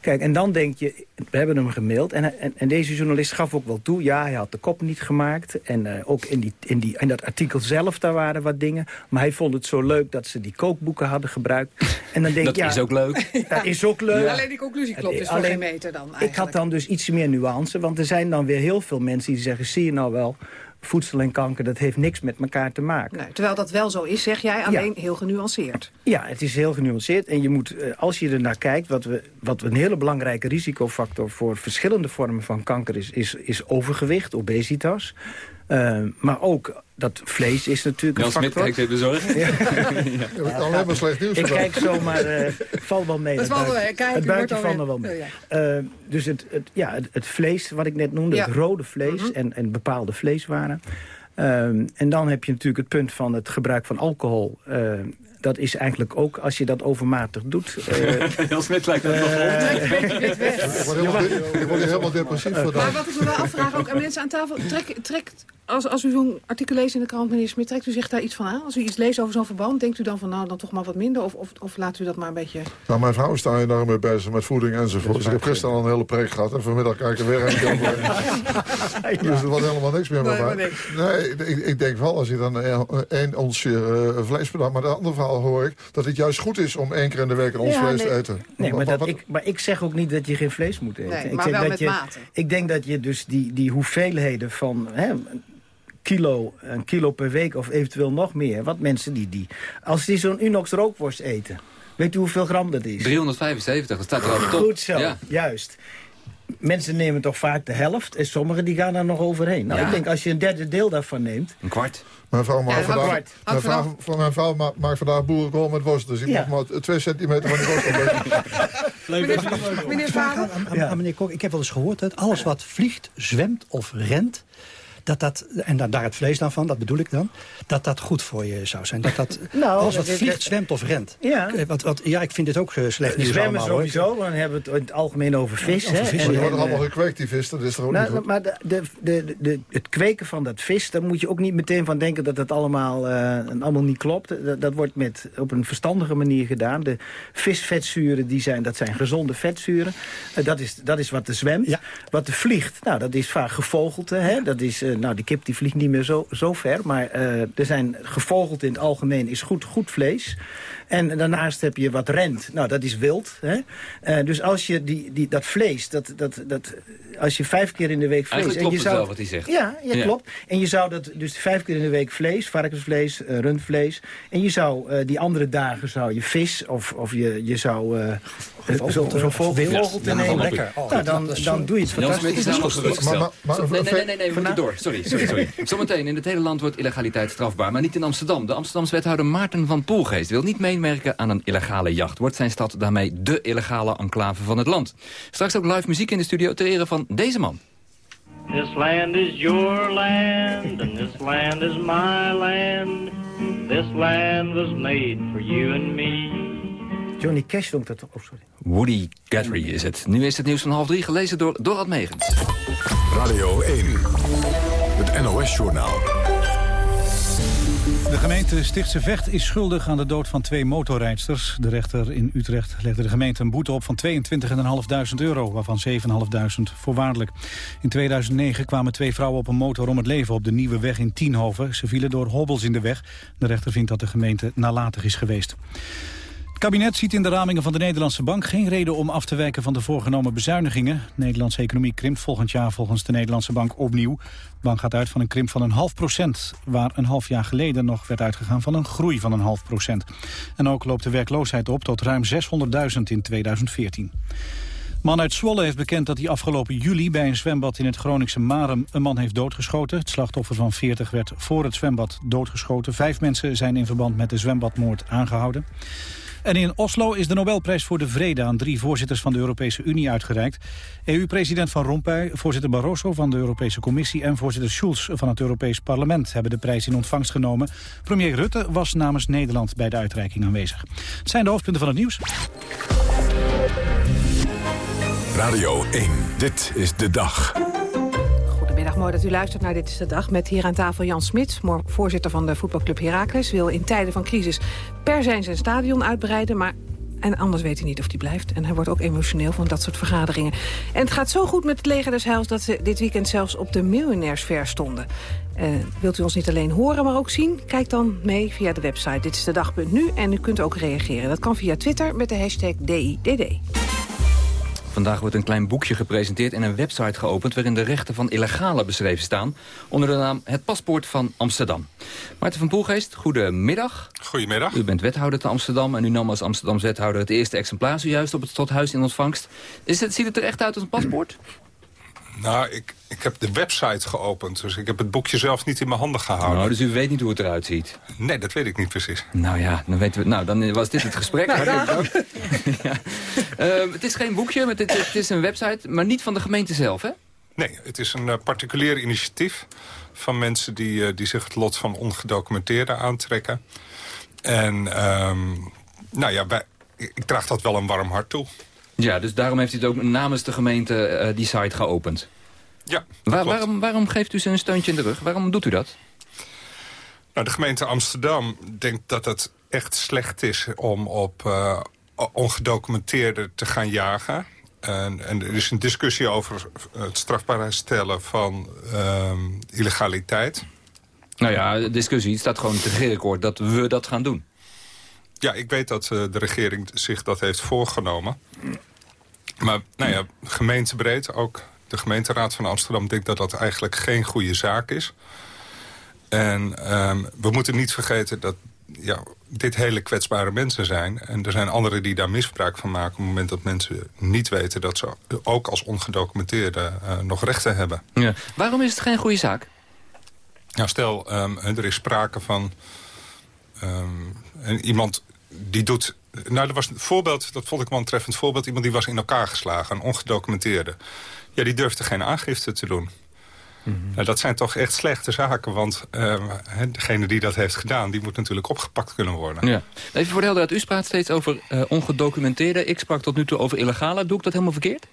Kijk, en dan denk je, we hebben hem gemaild. En, en, en deze journalist gaf ook wel toe, ja, hij had de kop niet gemaakt. En eh, ook in, die, in, die, in dat artikel zelf, daar waren wat dingen. Maar hij vond het zo leuk dat ze die kookboeken hadden gebruikt. En dan denk Dat ja, is ook leuk. Dat is ook leuk. Alleen die conclusie klopt dus voor Alleen- geen meter dan Ik had eigenlijk. dan dus iets meer nuance, want er zijn dan weer heel veel mensen die zeggen... zie je nou wel, voedsel en kanker, dat heeft niks met elkaar te maken. Nee, terwijl dat wel zo is, zeg jij, alleen heel genuanceerd. Ja, het is heel genuanceerd. En je moet, eh, als je er naar kijkt, wat, we, wat een hele belangrijke risicofactor voor verschillende vormen van kanker is, is, is overgewicht, obesitas. Eh, maar ook dat vlees is natuurlijk Jan een Smit factor. kijkt even bezorgd. heb alleen maar slecht nieuws Ik kijk zomaar, eh valt wel mee. Dat het valt wel buik- mee. Kijk, het buikje valt er wel alweer- mee. Eh, dus het, het, ja, het, het vlees, wat ik net noemde, Ja. het rode vlees en, en bepaalde vleeswaren. Ehm, en dan heb je natuurlijk het punt van het gebruik van alcohol. Eh, dat is eigenlijk ook, als je dat overmatig doet... eh, Jan Smit lijkt het nog Ik word helemaal, helemaal depressief Maar vandaag. wat ik me wel afvraag, ook aan mensen aan tafel... Trek, trekt, als, als u zo'n artikel leest in de krant, meneer Smit... trekt u zich daar iets van aan? Als u iets leest over zo'n verband, denkt u dan van... nou, dan toch maar wat minder? Of, of, of laat u dat maar een beetje... Nou, mijn vrouw is daar enorm mee bezig met voeding enzovoort. Dus ik heb gisteren al een hele preek gehad. En vanmiddag kijk ik er weer een over. Dus er wordt helemaal niks meer Nee, niks. Nee, ik, ik denk wel, als je dan één onsje eh, vlees per dag... Maar de andere verhaal hoor ik dat het juist goed is om één keer in de week een ons Ja, vlees nee. te eten. Nee, maar, dat, wat- ik, maar ik zeg ook niet dat je geen vlees moet eten. Nee, ik maar zeg wel dat met je, mate. Ik denk dat je dus die, die hoeveelheden van hè, kilo, een kilo per week of eventueel nog meer... wat mensen die, die als die zo'n Unox rookworst eten... weet u hoeveel gram dat is? 375, dat staat er al top. Goed zo, Ja. juist. Mensen nemen toch vaak de helft en sommigen die gaan daar nog overheen. Nou, Ja. ik denk als je een derde deel daarvan neemt... Een kwart. Mijn vrouw maakt Ja, vandaag, mijn vrouw, van mijn vrouw ma- maakt vandaag boerenkool met worst. Dus ik Ja. mag maar twee centimeter van die worst opleggen. Meneer Vader? Aan, aan- aan meneer Kok, ik heb wel eens gehoord dat alles wat vliegt, zwemt of rent... Dat dat, en dan, daar het vlees dan van, dat bedoel ik dan... dat dat goed voor je zou zijn. Dat dat, Nou, alles wat dat- vliegt, dat- zwemt of rent. Ja. Eh, Wat, wat, ja, ik vind dit ook eh, slecht nieuws Zwemmen allemaal, hoor. sowieso, dan hebben we het in het algemeen over vis. over hè. vis, En- Maar die en, worden allemaal eh, gekweekt, die vis. Dat is er ook niet Nou, goed. maar de, de, de, de, het kweken van dat vis, daar moet je ook niet meteen van denken dat het allemaal, eh, allemaal niet klopt. Dat, dat wordt met, op een verstandige manier gedaan. De visvetzuren, die zijn, dat zijn gezonde vetzuren. Eh, dat, is, dat is wat er zwemt. Wat er vliegt, nou, dat is vaak gevogelte. Hè? Dat is, eh, nou, die kip die vliegt niet meer zo, zo ver. Maar eh, er zijn gevogelte in het algemeen is goed, goed vlees. En daarnaast heb je wat rent. Nou, dat is wild. Hè? Eh, dus als je die, die, dat vlees, dat, dat, dat, als je vijf keer in de week vlees... Eigenlijk en je zou, wel wat hij zegt. Ja, ja, Ja. klopt. En je zou dat dus vijf keer in de week vlees, varkensvlees, eh, rundvlees. En je zou eh, die andere dagen zou je vis of, of je, je zou eh, eh, zo- zo'n vogel, Ja, nemen. lekker. Oh, nou, dan, dan doe je het fantastisch. nee, nee, nee, nee, we moeten door. Sorry, sorry, sorry. Zometeen, in het hele land wordt illegaliteit strafbaar. Maar niet in Amsterdam. De Amsterdamse wethouder Maarten van Poelgeest wil niet mee kenmerken aan een illegale jacht. Wordt zijn stad daarmee de illegale enclave van het land. Straks ook live muziek in de studio ter ere van deze man. This land is your land, and this land is my land. This land was made for you and me. Johnny Cash noemt dat op, sorry. Woody Guthrie is het. Nu is het nieuws van half drie, gelezen door Dorad Megens. Radio 1, het NOS-journaal. De gemeente Stichtse Vecht is schuldig aan de dood van twee motorrijdsters. De rechter in Utrecht legde de gemeente een boete op van 22.500 euro, waarvan 7.500 voorwaardelijk. In 2009 kwamen twee vrouwen op een motor om het leven op de Nieuwe Weg in Tienhoven. Ze vielen door hobbels in de weg. De rechter vindt dat de gemeente nalatig is geweest. Het kabinet ziet in de ramingen van de Nederlandse Bank geen reden om af te wijken van de voorgenomen bezuinigingen. De Nederlandse economie krimpt volgend jaar volgens de Nederlandse Bank opnieuw. De bank gaat uit van een krimp van een half procent, waar een half jaar geleden nog werd uitgegaan van een groei van een half procent. En ook loopt de werkloosheid op tot ruim 600.000 in 2014. Man uit Zwolle heeft bekend dat hij afgelopen juli bij een zwembad in het Groningse Marem een man heeft doodgeschoten. Het slachtoffer van 40 werd voor het zwembad doodgeschoten. Vijf mensen zijn in verband met de zwembadmoord aangehouden. En in Oslo is de Nobelprijs voor de Vrede aan drie voorzitters van de Europese Unie uitgereikt. EU-president Van Rompuy, voorzitter Barroso van de Europese Commissie en voorzitter Schulz van het Europees Parlement hebben de prijs in ontvangst genomen. Premier Rutte was namens Nederland bij de uitreiking aanwezig. Het zijn de hoofdpunten van het nieuws. Radio 1, dit is de dag. Mooi dat u luistert naar Dit is de Dag. Met hier aan tafel Jan Smit, voorzitter van de voetbalclub Heracles. Wil in tijden van crisis per zijn zijn stadion uitbreiden... maar en anders weet hij niet of hij blijft. En hij wordt ook emotioneel van dat soort vergaderingen. En het gaat zo goed met het leger des Heils... dat ze dit weekend zelfs op de miljonairsver stonden. Uh, wilt u ons niet alleen horen, maar ook zien? Kijk dan mee via de website Dit is de dag.nu. En u kunt ook reageren. Dat kan via Twitter met de hashtag DIDD. Vandaag wordt een klein boekje gepresenteerd en een website geopend... waarin de rechten van illegale beschreven staan... onder de naam Het Paspoort van Amsterdam. Maarten van Poelgeest, goedemiddag. Goedemiddag. U bent wethouder te Amsterdam en u nam als Amsterdams wethouder... het eerste exemplaar zojuist op het stadhuis in ontvangst. Is het, ziet het er echt uit als een paspoort? Nou, ik, ik heb de website geopend, dus ik heb het boekje zelf niet in mijn handen gehouden. Nou, dus u weet niet hoe het eruit ziet? Nee, dat weet ik niet precies. Nou ja, dan, weten we, nou, dan was dit het gesprek. nou, ja. uh, het is geen boekje, het, het, is een website, maar niet van de gemeente zelf, hè? Nee, het is een uh, particulier initiatief van mensen die, uh, die zich het lot van ongedocumenteerden aantrekken. En um, nou ja, wij, ik draag dat wel een warm hart toe. Ja, dus daarom heeft u het ook namens de gemeente uh, die site geopend. Ja, Waar, waarom, waarom geeft u ze een steuntje in de rug? Waarom doet u dat? Nou, de gemeente Amsterdam denkt dat het echt slecht is om op uh, ongedocumenteerden te gaan jagen. En, en, er is een discussie over het strafbaar stellen van uh, illegaliteit. Nou ja, de discussie staat gewoon in het regeerakkoord dat we dat gaan doen. Ja, ik weet dat uh, de regering zich dat heeft voorgenomen. Maar nou ja, gemeentebreed, ook de gemeenteraad van Amsterdam... denkt dat dat eigenlijk geen goede zaak is. En um, we moeten niet vergeten dat ja, dit hele kwetsbare mensen zijn. En er zijn anderen die daar misbruik van maken... op het moment dat mensen niet weten dat ze ook als ongedocumenteerden uh, nog rechten hebben. Ja. Waarom is het geen goede zaak? Nou, stel, um, er is sprake van um, iemand die doet... Nou, er was een voorbeeld, dat vond ik wel een treffend voorbeeld. Iemand die was in elkaar geslagen, een ongedocumenteerde. Ja, die durfde geen aangifte te doen. Mm -hmm. nou, dat zijn toch echt slechte zaken, want uh, degene die dat heeft gedaan... die moet natuurlijk opgepakt kunnen worden. Ja. Even voor de helderheid, u spraat steeds over uh, ongedocumenteerde. Ik sprak tot nu toe over illegale. Doe ik dat helemaal verkeerd?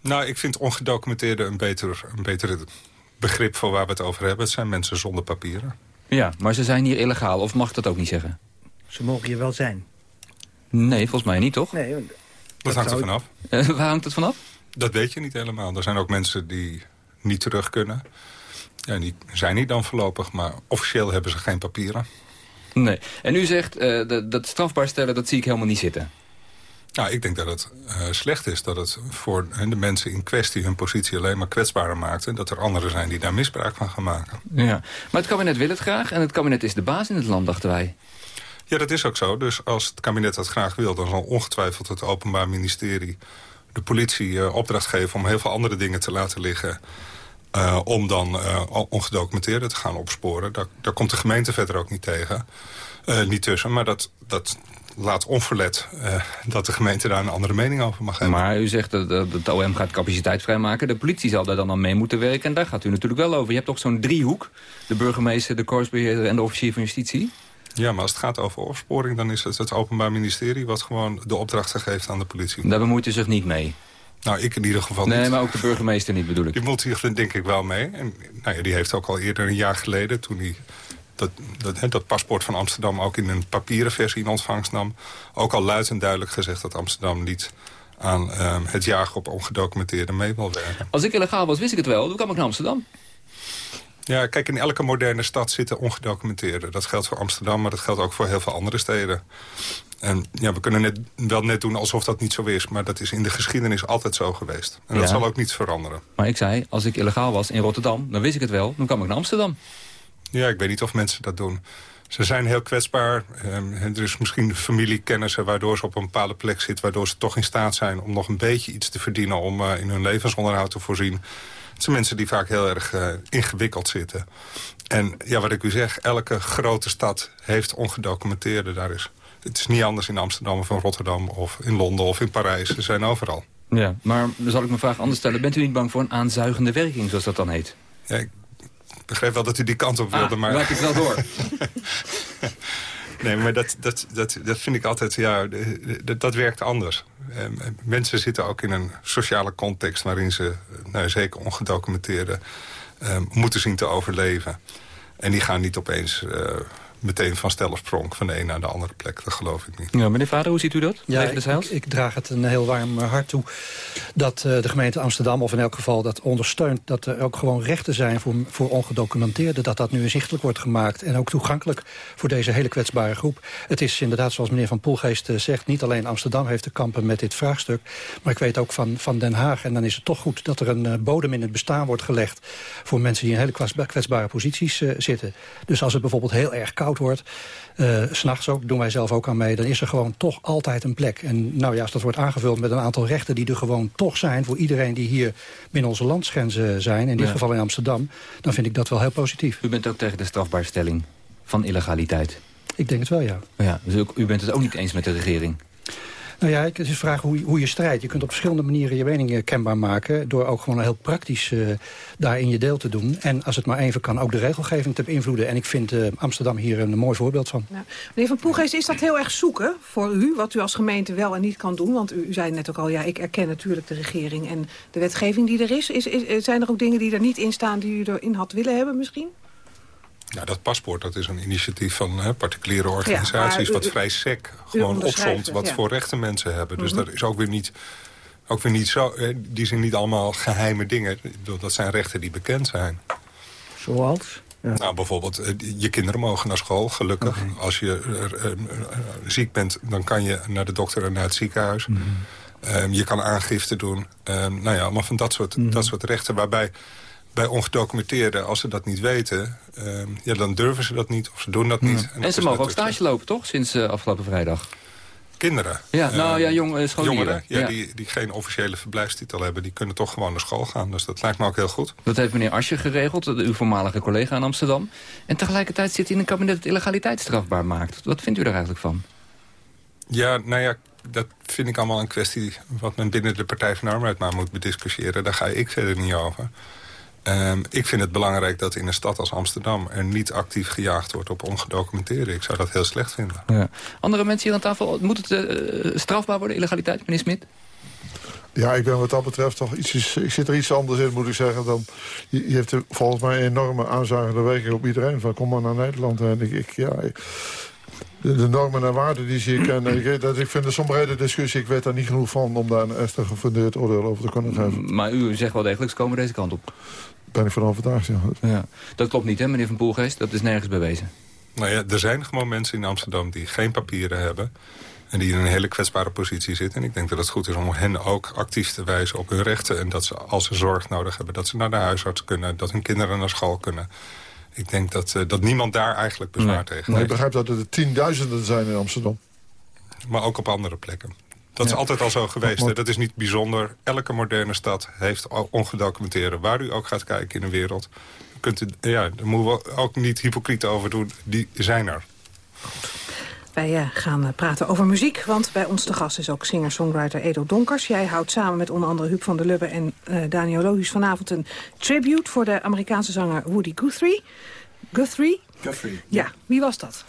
Nou, ik vind ongedocumenteerde een beter, een beter begrip voor waar we het over hebben. Het zijn mensen zonder papieren. Ja, maar ze zijn hier illegaal, of mag ik dat ook niet zeggen? Ze mogen hier wel zijn. Nee, volgens mij niet, toch? Nee, dat, dat hangt er vanaf. Uh, waar hangt het vanaf? Dat weet je niet helemaal. Er zijn ook mensen die niet terug kunnen. Ja, die zijn niet dan voorlopig, maar officieel hebben ze geen papieren. Nee. En u zegt uh, dat, dat strafbaar stellen, dat zie ik helemaal niet zitten. Nou, ik denk dat het uh, slecht is dat het voor de mensen in kwestie hun positie alleen maar kwetsbaarder maakt. En dat er anderen zijn die daar misbruik van gaan maken. Ja, maar het kabinet wil het graag en het kabinet is de baas in het land, dachten wij. Ja, dat is ook zo. Dus als het kabinet dat graag wil, dan zal ongetwijfeld het Openbaar Ministerie de politie uh, opdracht geven om heel veel andere dingen te laten liggen. Uh, om dan uh, ongedocumenteerden te gaan opsporen. Daar, daar komt de gemeente verder ook niet tegen. Niet tussen, maar dat, dat laat onverlet dat de gemeente daar een andere mening over mag hebben. Maar u zegt dat, dat het OM gaat capaciteit vrijmaken. De politie zal daar dan aan mee moeten werken. En daar gaat u natuurlijk wel over. Je hebt toch zo'n driehoek. De burgemeester, de korpsbeheerder en de officier van justitie. Ja, maar als het gaat over opsporing... dan is het het Openbaar Ministerie wat gewoon de opdrachten geeft aan de politie. Daar bemoeit u zich niet mee? Nou, ik in ieder geval nee, niet. maar ook de burgemeester niet bedoel ik. Die moet zich denk ik wel mee. En nou ja, die heeft ook al eerder een jaar geleden... toen hij dat, dat, dat paspoort van Amsterdam ook in een papieren versie in ontvangst nam... ook al luid en duidelijk gezegd dat Amsterdam niet aan um, het jagen op ongedocumenteerden mee wil werken. Als ik illegaal was, wist ik het wel. Toen kwam ik naar Amsterdam. Ja, kijk, in elke moderne stad zitten ongedocumenteerden. Dat geldt voor Amsterdam, maar dat geldt ook voor heel veel andere steden. En ja, we kunnen net, wel net doen alsof dat niet zo is... maar dat is in de geschiedenis altijd zo geweest. En dat zal ook niet veranderen. Maar ik zei, als ik illegaal was in Rotterdam, dan wist ik het wel. Dan kwam ik naar Amsterdam. Ja, ik weet niet of mensen dat doen. Ze zijn heel kwetsbaar. Ehm, er is misschien familiekennissen waardoor ze op een bepaalde plek zitten... waardoor ze toch in staat zijn om nog een beetje iets te verdienen... om eh, in hun levensonderhoud te voorzien. Het zijn mensen die vaak heel erg eh, ingewikkeld zitten. En ja, wat ik u zeg, elke grote stad heeft ongedocumenteerde. Daar is. Het is niet anders in Amsterdam of in Rotterdam of in Londen of in Parijs. Ze zijn overal. Ja, maar dan zal ik mijn vraag anders stellen. Bent u niet bang voor een aanzuigende werking, zoals dat dan heet? Ja, ik begreep wel dat u die kant op wilde, Ah, maar... maak ik wel door. Nee, maar dat, dat, dat, dat vind ik altijd, ja, dat, dat werkt anders. Ehm, mensen zitten ook in een sociale context... waarin ze, nou, zeker ongedocumenteerde, ehm, moeten zien te overleven. En die gaan niet opeens eh, meteen van stel of sprong... van de een naar de andere plek, dat geloof ik niet. Ja, meneer Vader, hoe ziet u dat? Ja, ik, ik, ik draag het een heel warm hart toe dat eh, de gemeente Amsterdam, of in elk geval dat ondersteunt... dat er ook gewoon rechten zijn voor, voor ongedocumenteerden. Dat dat nu inzichtelijk wordt gemaakt en ook toegankelijk voor deze hele kwetsbare groep. Het is inderdaad, zoals meneer Van Poelgeest eh, zegt... niet alleen Amsterdam heeft te kampen met dit vraagstuk... maar ik weet ook van, van Den Haag. En dan is het toch goed dat er een eh, bodem in het bestaan wordt gelegd... voor mensen die in hele kwetsba- kwetsbare posities zitten. Dus als het bijvoorbeeld heel erg koud wordt... s s'nachts ook, doen wij zelf ook aan mee... dan is er gewoon toch altijd een plek. En nou ja, als dat wordt aangevuld met een aantal rechten... die er gewoon toch zijn voor iedereen die hier binnen onze landsgrenzen zijn... in dit Ja. geval in Amsterdam, dan vind ik dat wel heel positief. U bent ook tegen de strafbaarstelling van illegaliteit. Ik denk het wel, ja. Ja, dus u bent het ook niet eens met de regering. Nou ja, het is een vraag hoe, hoe je strijdt. Je kunt op verschillende manieren je mening eh, kenbaar maken... door ook gewoon heel praktisch eh, daarin je deel te doen. En als het maar even kan, ook de regelgeving te beïnvloeden. En ik vind eh, Amsterdam hier een mooi voorbeeld van. Ja. Meneer Van Poelgeest, is dat heel erg zoeken voor u... wat u als gemeente wel en niet kan doen? Want u, u zei net ook al, ja, ik erken natuurlijk de regering... en de wetgeving die er is. is, is zijn er ook dingen die er niet in staan die u erin had willen hebben misschien? Nou, dat paspoort dat is een initiatief van hè, particuliere organisaties... u- wat vrij sec gewoon opzomt wat ja. voor rechten mensen hebben. Dus Mhm. dat is ook weer niet... Ook weer niet zo, die zijn niet allemaal geheime dingen. Dat zijn rechten die bekend zijn. Zoals? Nou, bijvoorbeeld, eh, je kinderen mogen naar school, gelukkig. Als je eh, eh, ziek bent, dan kan je naar de dokter en naar het ziekenhuis. Mhm. Ehm, je kan aangifte doen. Ehm, nou ja, allemaal van dat soort, Mhm. dat soort rechten. Waarbij bij ongedocumenteerden, als ze dat niet weten... ehm, ja, dan durven ze dat niet of ze doen dat niet. En ze mogen ook stage lopen, toch? Sinds eh, afgelopen vrijdag. Kinderen. Ja, nou Ehm, ja, jong, eh, scholieren. Jongeren, ja, Ja. Die, die geen officiële verblijfstitel hebben... die kunnen toch gewoon naar school gaan. Dus dat lijkt me ook heel goed. Dat heeft meneer Asje geregeld, de- uw voormalige collega in Amsterdam. En tegelijkertijd zit hij in een kabinet dat illegaliteit strafbaar maakt. Wat vindt u daar eigenlijk van? Ja, nou ja, dat vind ik allemaal een kwestie... wat men binnen de Partij van de Arbeid maar moet bediscussiëren. Daar ga ik verder niet over. Ehm, ik vind het belangrijk dat in een stad als Amsterdam... er niet actief gejaagd wordt op ongedocumenteerden. Ik zou dat heel slecht vinden. Ja. Andere mensen hier aan tafel, moet het eh, strafbaar worden, illegaliteit, meneer Smit? Ja, ik ben wat dat betreft toch iets, ik zit er iets anders in, moet ik zeggen. Dan, je, je heeft er volgens mij een enorme aanzuigende werking op iedereen. Van kom maar naar Nederland. En ik, ik, ja, ik- de, de normen en waarden die ze hier kennen. Ik, dat, ik vind het soms een brede discussie. Ik weet daar niet genoeg van om daar een echt een gefundeerd oordeel over te kunnen geven. Maar u zegt wel degelijk, ze komen deze kant op. Ben ik van overtuigd, ja. Ja. Dat klopt niet, hè, meneer Van Poelgeest? Dat is nergens bewezen. Nou ja, er zijn gewoon mensen in Amsterdam die geen papieren hebben... en die in een hele kwetsbare positie zitten. En ik denk dat het goed is om hen ook actief te wijzen op hun rechten... en dat ze, als ze zorg nodig hebben, dat ze naar de huisarts kunnen... dat hun kinderen naar school kunnen. Ik denk dat, eh, dat niemand daar eigenlijk bezwaar tegen Maar ik heeft. begrijp dat er tienduizenden zijn in Amsterdam. Maar ook op andere plekken. Dat Ja. is altijd al zo geweest. Hè. Dat is niet bijzonder. Elke moderne stad heeft ongedocumenteerde. Waar u ook gaat kijken in de wereld. Kunt u, ja, daar moeten we ook niet hypocriet over doen. Die zijn er. Wij eh, gaan eh, praten over muziek, want bij ons te gast is ook singer-songwriter Edo Donkers. Jij houdt samen met onder andere Huub van der Lubbe en uh, Daniel Logisch vanavond een tribute voor de Amerikaanse zanger Woody Guthrie. Guthrie? Guthrie. Ja, wie was dat?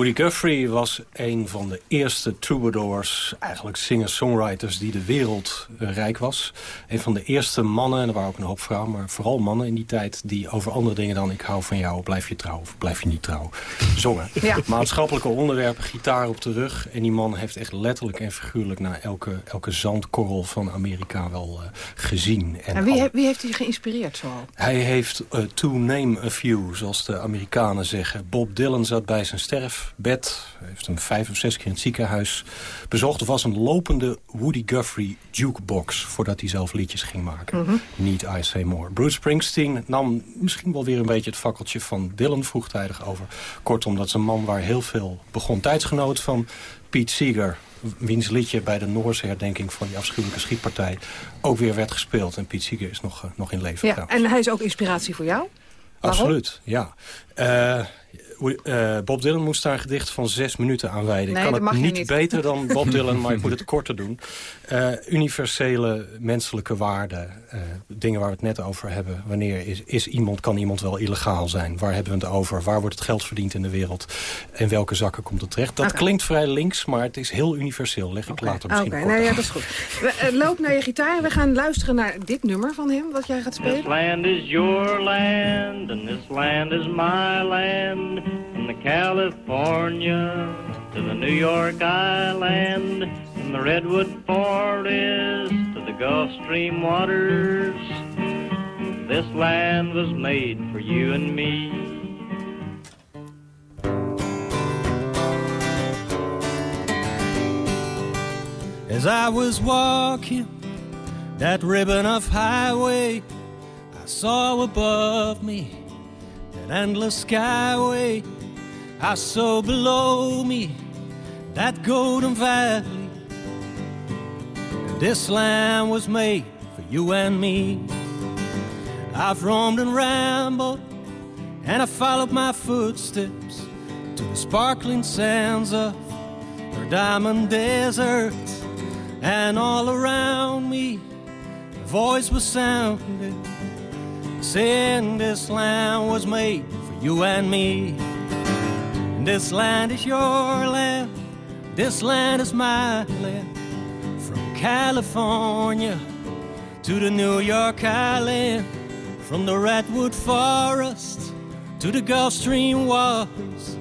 Woody Guthrie was een van de eerste troubadours, eigenlijk singer-songwriters die de wereld uh, rijk was. Een van de eerste mannen, en er waren ook een hoop vrouwen, maar vooral mannen in die tijd, die over andere dingen dan ik hou van jou, blijf je trouw of blijf je niet trouw, zongen. Ja. Maatschappelijke onderwerpen, gitaar op de rug. En die man heeft echt letterlijk en figuurlijk naar elke, elke zandkorrel van Amerika wel uh, gezien. En, en wie, wie, heeft hij geïnspireerd zoal? Hij heeft, uh, to name a few, zoals de Amerikanen zeggen. Bob Dylan zat bij zijn sterf bed. heeft hem vijf of zes keer in het ziekenhuis bezocht. Was een lopende Woody Guthrie jukebox... voordat hij zelf liedjes ging maken. Mhm. Mm -hmm. Need I Say More. Bruce Springsteen nam misschien wel weer een beetje het fakkeltje van Dylan vroegtijdig over. Kortom, dat is een man waar heel veel begon. Tijdsgenoot van Pete Seeger wiens liedje bij de Noorse herdenking van die afschuwelijke schietpartij ook weer werd gespeeld. En Pete Seeger is nog, uh, nog in leven ja, trouwens. En hij is ook inspiratie voor jou? Waarom? Absoluut, ja. Uh, uh, Bob Dylan moest daar een gedicht van zes minuten aan wijden. Nee, ik kan dat het niet, niet beter dan Bob Dylan, maar ik moet het korter doen. Uh, universele menselijke waarden, uh, dingen waar we het net over hebben. Wanneer is, is iemand, kan iemand wel illegaal zijn? Waar hebben we het over? Waar wordt het geld verdiend in de wereld? En welke zakken komt het terecht? Dat klinkt vrij links, maar het is heel universeel. Leg ik later misschien Oké, kort nou ja, dat is goed. We, uh, loop naar je gitaar en we gaan luisteren naar dit nummer van hem, wat jij gaat This spelen. land is your land, and this land is my land. From the California to the New York Island, from the Redwood Forest to the Gulf Stream waters. This land was made for you and me. As I was walking that ribbon of highway, I saw above me that endless skyway. I saw below me that golden valley. This land was made for you and me. I've roamed and rambled, and I followed my footsteps to the sparkling sands of her diamond desert. And all around me, a voice was sounding, saying this land was made for you and me. This land is your land, this land is my land. California to the New York Island, from the Redwood Forest to the Gulf Stream waters.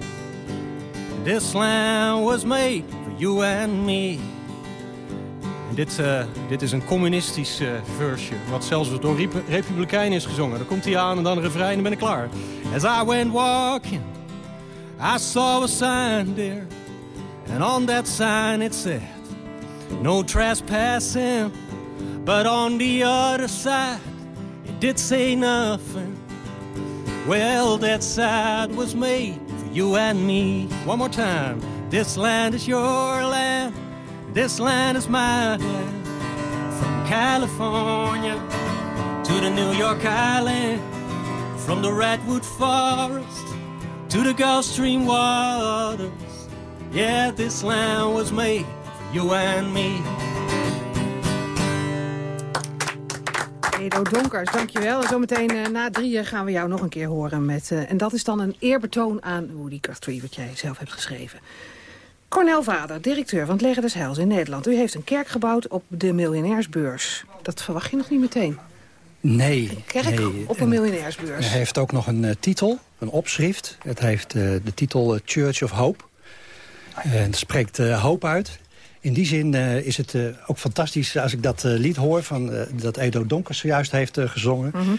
This land was made for you and me. En dit, uh, dit is een communistisch uh, versje, wat zelfs door rep republikeinen is gezongen. Dan komt hij aan en dan een refrein en ben ik klaar. As I went walking, I saw a sign there. And on that sign it said, no trespassing. But on the other side, it did say nothing. Well, that side was made for you and me. One more time. This land is your land. This land is my land. From California to the New York Island. From the Redwood Forest to the Gulf Stream waters. Yeah, this land was made you and me. Edo Donkers, dankjewel. En zometeen uh, na drieën gaan we jou nog een keer horen. Met, uh, en dat is dan een eerbetoon aan Woody Guthrie, wat jij zelf hebt geschreven. Cornel Vader, directeur van het Leger des Heils in Nederland. U heeft een kerk gebouwd op de miljonairsbeurs. Dat verwacht je nog niet meteen. Nee. Een kerk nee. op een miljonairsbeurs. Hij heeft ook nog een uh, titel, een opschrift. Het heeft uh, de titel uh, Church of Hope. En het spreekt hoop uit. In die zin is het ook fantastisch als ik dat lied hoor... Van, dat Edo Donkers zojuist heeft gezongen. Mhm.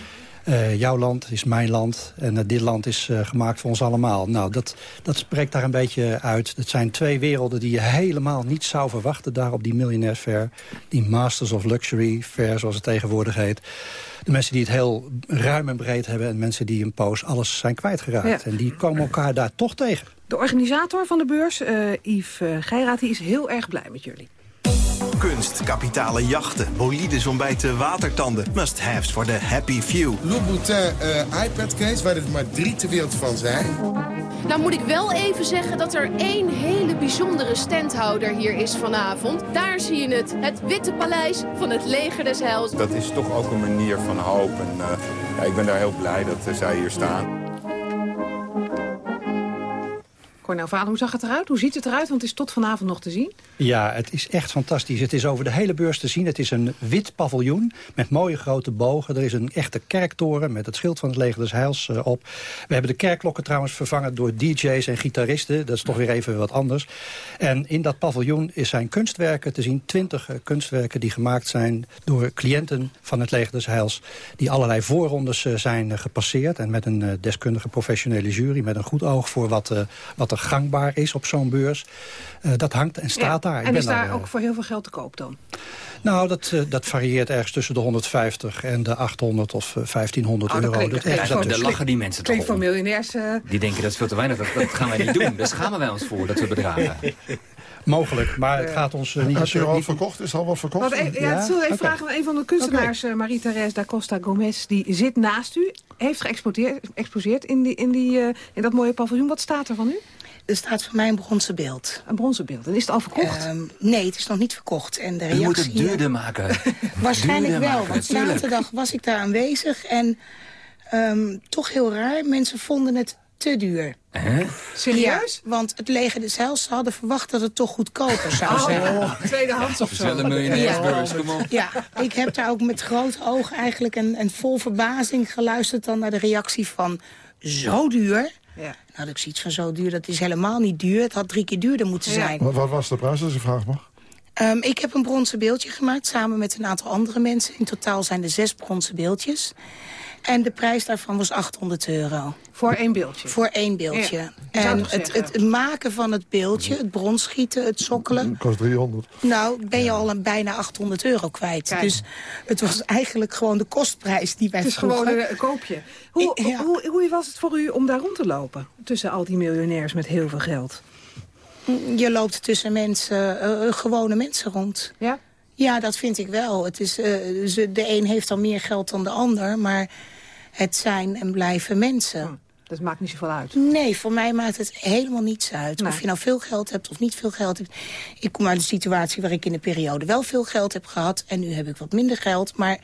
Uh, jouw land is mijn land en uh, dit land is uh, gemaakt voor ons allemaal. Nou, dat, dat spreekt daar een beetje uit. Het zijn twee werelden die je helemaal niet zou verwachten... daar op die miljonairs fair. Die Masters of Luxury fair, zoals het tegenwoordig heet. De mensen die het heel ruim en breed hebben... en mensen die een poos alles zijn kwijtgeraakt. Ja. En die komen elkaar daar toch tegen. De organisator van de beurs, Yves Geiraat, die is heel erg blij met jullie. Kunst, kapitale jachten, bolides om bij te watertanden. Must-haves voor de happy few. Louboutin uh, iPad case, waar er maar drie ter wereld van zijn. Nou moet ik wel even zeggen dat er één hele bijzondere standhouder hier is vanavond. Daar zie je het, het Witte Paleis van het Leger des Heils. Dat is toch ook een manier van hoop en uh, ja, ik ben daar heel blij dat uh, zij hier staan. Cornel Vader, hoe zag het eruit? Hoe ziet het eruit? Want het is tot vanavond nog te zien. Ja, het is echt fantastisch. Het is over de hele beurs te zien. Het is een wit paviljoen met mooie grote bogen. Er is een echte kerktoren met het schild van het leger Heils uh, op. We hebben de kerkklokken trouwens vervangen door dj's en gitaristen. Dat is toch weer even wat anders. En in dat paviljoen zijn kunstwerken te zien. Twintig uh, kunstwerken die gemaakt zijn door cliënten van het leger Heils. Die allerlei voorrondes uh, zijn gepasseerd. En met een deskundige professionele jury. Met een goed oog voor wat, wat er gangbaar is op zo'n beurs. Uh, dat hangt en staat ja, daar. En is daar ook voor heel veel geld te koop dan? Nou, dat, uh, dat varieert ergens tussen de 150 en de 800 of 1500 oh, euro. Dat dat klinkt, dat daar lachen die mensen toch voor miljonairs. Uh... Die denken dat is veel te weinig, dat, dat gaan wij niet doen. Daar schamen wij ons voor, dat we bedragen. Mogelijk, maar het gaat ons uh, niet... Heb je al verkocht? Is al wat verkocht? Wat, ja, ja? Zullen we even okay. vragen aan een van de kunstenaars, okay. Marie-Thérèse da Costa Gomez... die zit naast u, heeft geëxposeerd in, die, in, die, uh, in dat mooie paviljoen. Wat staat er van u? Er staat voor mij een bronzen beeld. Een bronzen beeld. En is het al verkocht? Uh, nee, het is nog niet verkocht. En de reactie... U moet het duurder maken. Waarschijnlijk duurder wel, maken, want zaterdag was ik daar aanwezig. En um, toch heel raar, mensen vonden het te duur. Huh? Serieus? Ja, want het leger des Heils hadden verwacht dat het toch goedkoper zou oh, zijn. Oh, tweedehands of zo. Een miljonairsbeurs, kom op. Ja, ik heb daar ook met grote ogen eigenlijk en, en vol verbazing geluisterd dan naar de reactie van zo duur. Ja. Nou had ik zoiets van zo duur, dat is helemaal niet duur. Het had drie keer duurder moeten zijn. Ja. Wat was de prijs, als je vraag mag? Um, ik heb een bronzen beeldje gemaakt samen met een aantal andere mensen. In totaal zijn er zes bronzen beeldjes. En de prijs daarvan was 800 euro. Voor één beeldje? Voor één beeldje. Ja, en het, het, maken van het beeldje, het bronschieten, het sokkelen... kost 300. Nou, ben je al een bijna 800 euro kwijt. Kijk. Dus het was eigenlijk gewoon de kostprijs die wij Het is vroegen. gewoon een koopje. Hoe, ja. hoe, hoe was het voor u om daar rond te lopen? Tussen al die miljonairs met heel veel geld? Je loopt tussen mensen, uh, gewone mensen rond. Ja? Ja, dat vind ik wel. Het is, uh, ze, de een heeft dan meer geld dan de ander, maar het zijn en blijven mensen. Hm, dat maakt niet zoveel uit? Nee, voor mij maakt het helemaal niets uit. Nee. Of je nou veel geld hebt of niet veel geld hebt. Ik kom uit een situatie waar ik in de periode wel veel geld heb gehad. En nu heb ik wat minder geld. Maar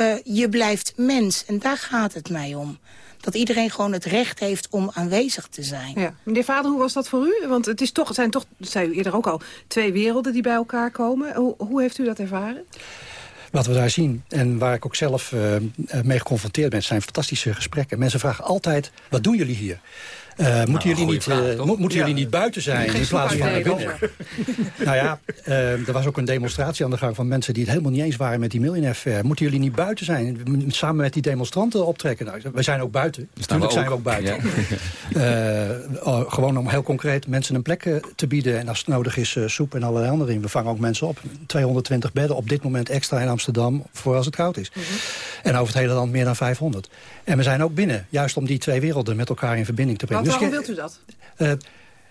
uh, je blijft mens en daar gaat het mij om dat iedereen gewoon het recht heeft om aanwezig te zijn. Ja. Meneer Vader, hoe was dat voor u? Want het, is toch, het zijn toch, dat zei u eerder ook al, twee werelden die bij elkaar komen. Hoe, hoe heeft u dat ervaren? Wat we daar zien en waar ik ook zelf uh, mee geconfronteerd ben... zijn fantastische gesprekken. Mensen vragen altijd, wat doen jullie hier? Uh, nou, moeten jullie, niet, vraag, uh, mo moeten ja. jullie niet buiten zijn Geen in plaats van naar binnen? Nou ja, uh, er was ook een demonstratie aan de gang van mensen die het helemaal niet eens waren met die miljonair fair. Moeten jullie niet buiten zijn? Samen met die demonstranten optrekken? Nou, wij zijn ook buiten. Natuurlijk zijn we ook buiten. Ja. oh, gewoon om heel concreet mensen een plek te bieden. En als het nodig is, soep en allerlei andere. We vangen ook mensen op. 220 bedden op dit moment extra in Amsterdam voor als het koud is. Mm -hmm. En over het hele land meer dan 500. En we zijn ook binnen, juist om die twee werelden met elkaar in verbinding te brengen. Want waarom wilt u dat? Uh,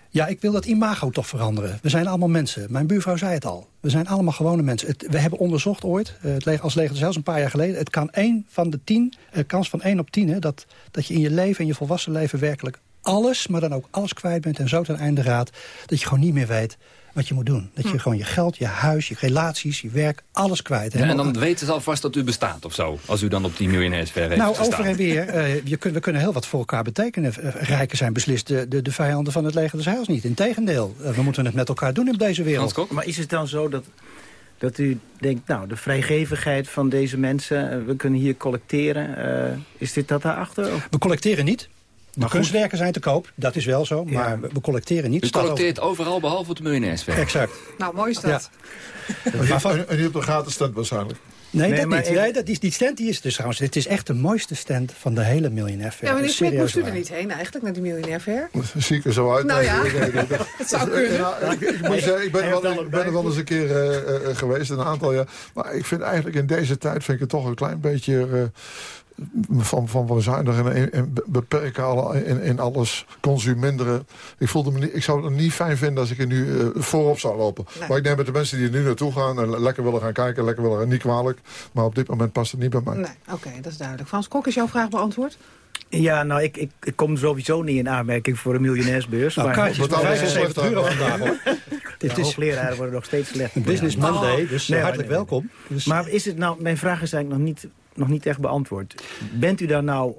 ja, ik wil dat imago toch veranderen. We zijn allemaal mensen. Mijn buurvrouw zei het al. We zijn allemaal gewone mensen. Het, we hebben onderzocht ooit, uh, het leger, als leger zelfs een paar jaar geleden... het kan één van de tien, uh, kans van één op tien... Hè, dat, dat je in je leven, in je volwassen leven werkelijk alles... maar dan ook alles kwijt bent en zo ten einde raad... dat je gewoon niet meer weet wat je moet doen. Dat je hm. gewoon je geld, je huis, je relaties, je werk, alles kwijt. Ja, en dan weten ze alvast dat u bestaat of zo, als u dan op die miljonairsver heeft Nou, gestaan. over en weer. Uh, je kun, we kunnen heel wat voor elkaar betekenen. Uh, rijken zijn beslist de, de, de vijanden van het leger des heils niet. Integendeel, uh, we moeten het met elkaar doen in deze wereld. Maar is het dan zo dat, dat u denkt, nou, de vrijgevigheid van deze mensen... we kunnen hier collecteren, is dit dat daarachter? Of? We collecteren niet. De kunstwerken zijn te koop, dat is wel zo, maar ja. we collecteren niet. U collecteert over... overal behalve op de miljonairswerk. Exact. Nou, mooi is dat. Ja. En, en u hebt een gratis stand waarschijnlijk. Nee, nee, dat niet. Nee, dat, die, die stand die is dus trouwens... Het is echt de mooiste stand van de hele miljonair fair. Ja, meneer Smit, moest u er niet heen eigenlijk, naar die miljonair fair? Zie ik er zo uit? Nou ja, nee, zou kunnen. Ik, ik, moet zeggen, ik ben, wel, ik ben er wel eens een keer uh, uh, geweest, een aantal jaar. Maar ik vind eigenlijk in deze tijd vind ik het toch een klein beetje... Uh, van, van bezuinigen en, en beperken alle, in, in alles, consuminderen. Ik, voelde me niet, ik zou het niet fijn vinden als ik er nu uh, voorop zou lopen. Maar ik denk met de mensen die er nu naartoe gaan... en lekker willen gaan kijken, lekker willen gaan, niet kwalijk. Maar op dit moment past het niet bij mij. Nee, oké, dat is duidelijk. Frans Kok, is jouw vraag beantwoord? Ja, nou, ik, ik, ik, kom sowieso niet in aanmerking voor een miljonairsbeurs. Nou, maar kaartjes voor 75 euro vandaag, hoor. Het is hoogleraren worden nog steeds slechter. Business Monday, dus nee, hartelijk nee, welkom. Dus... Maar is het nou, mijn vraag is eigenlijk nog niet, nog niet echt beantwoord. Bent u daar nou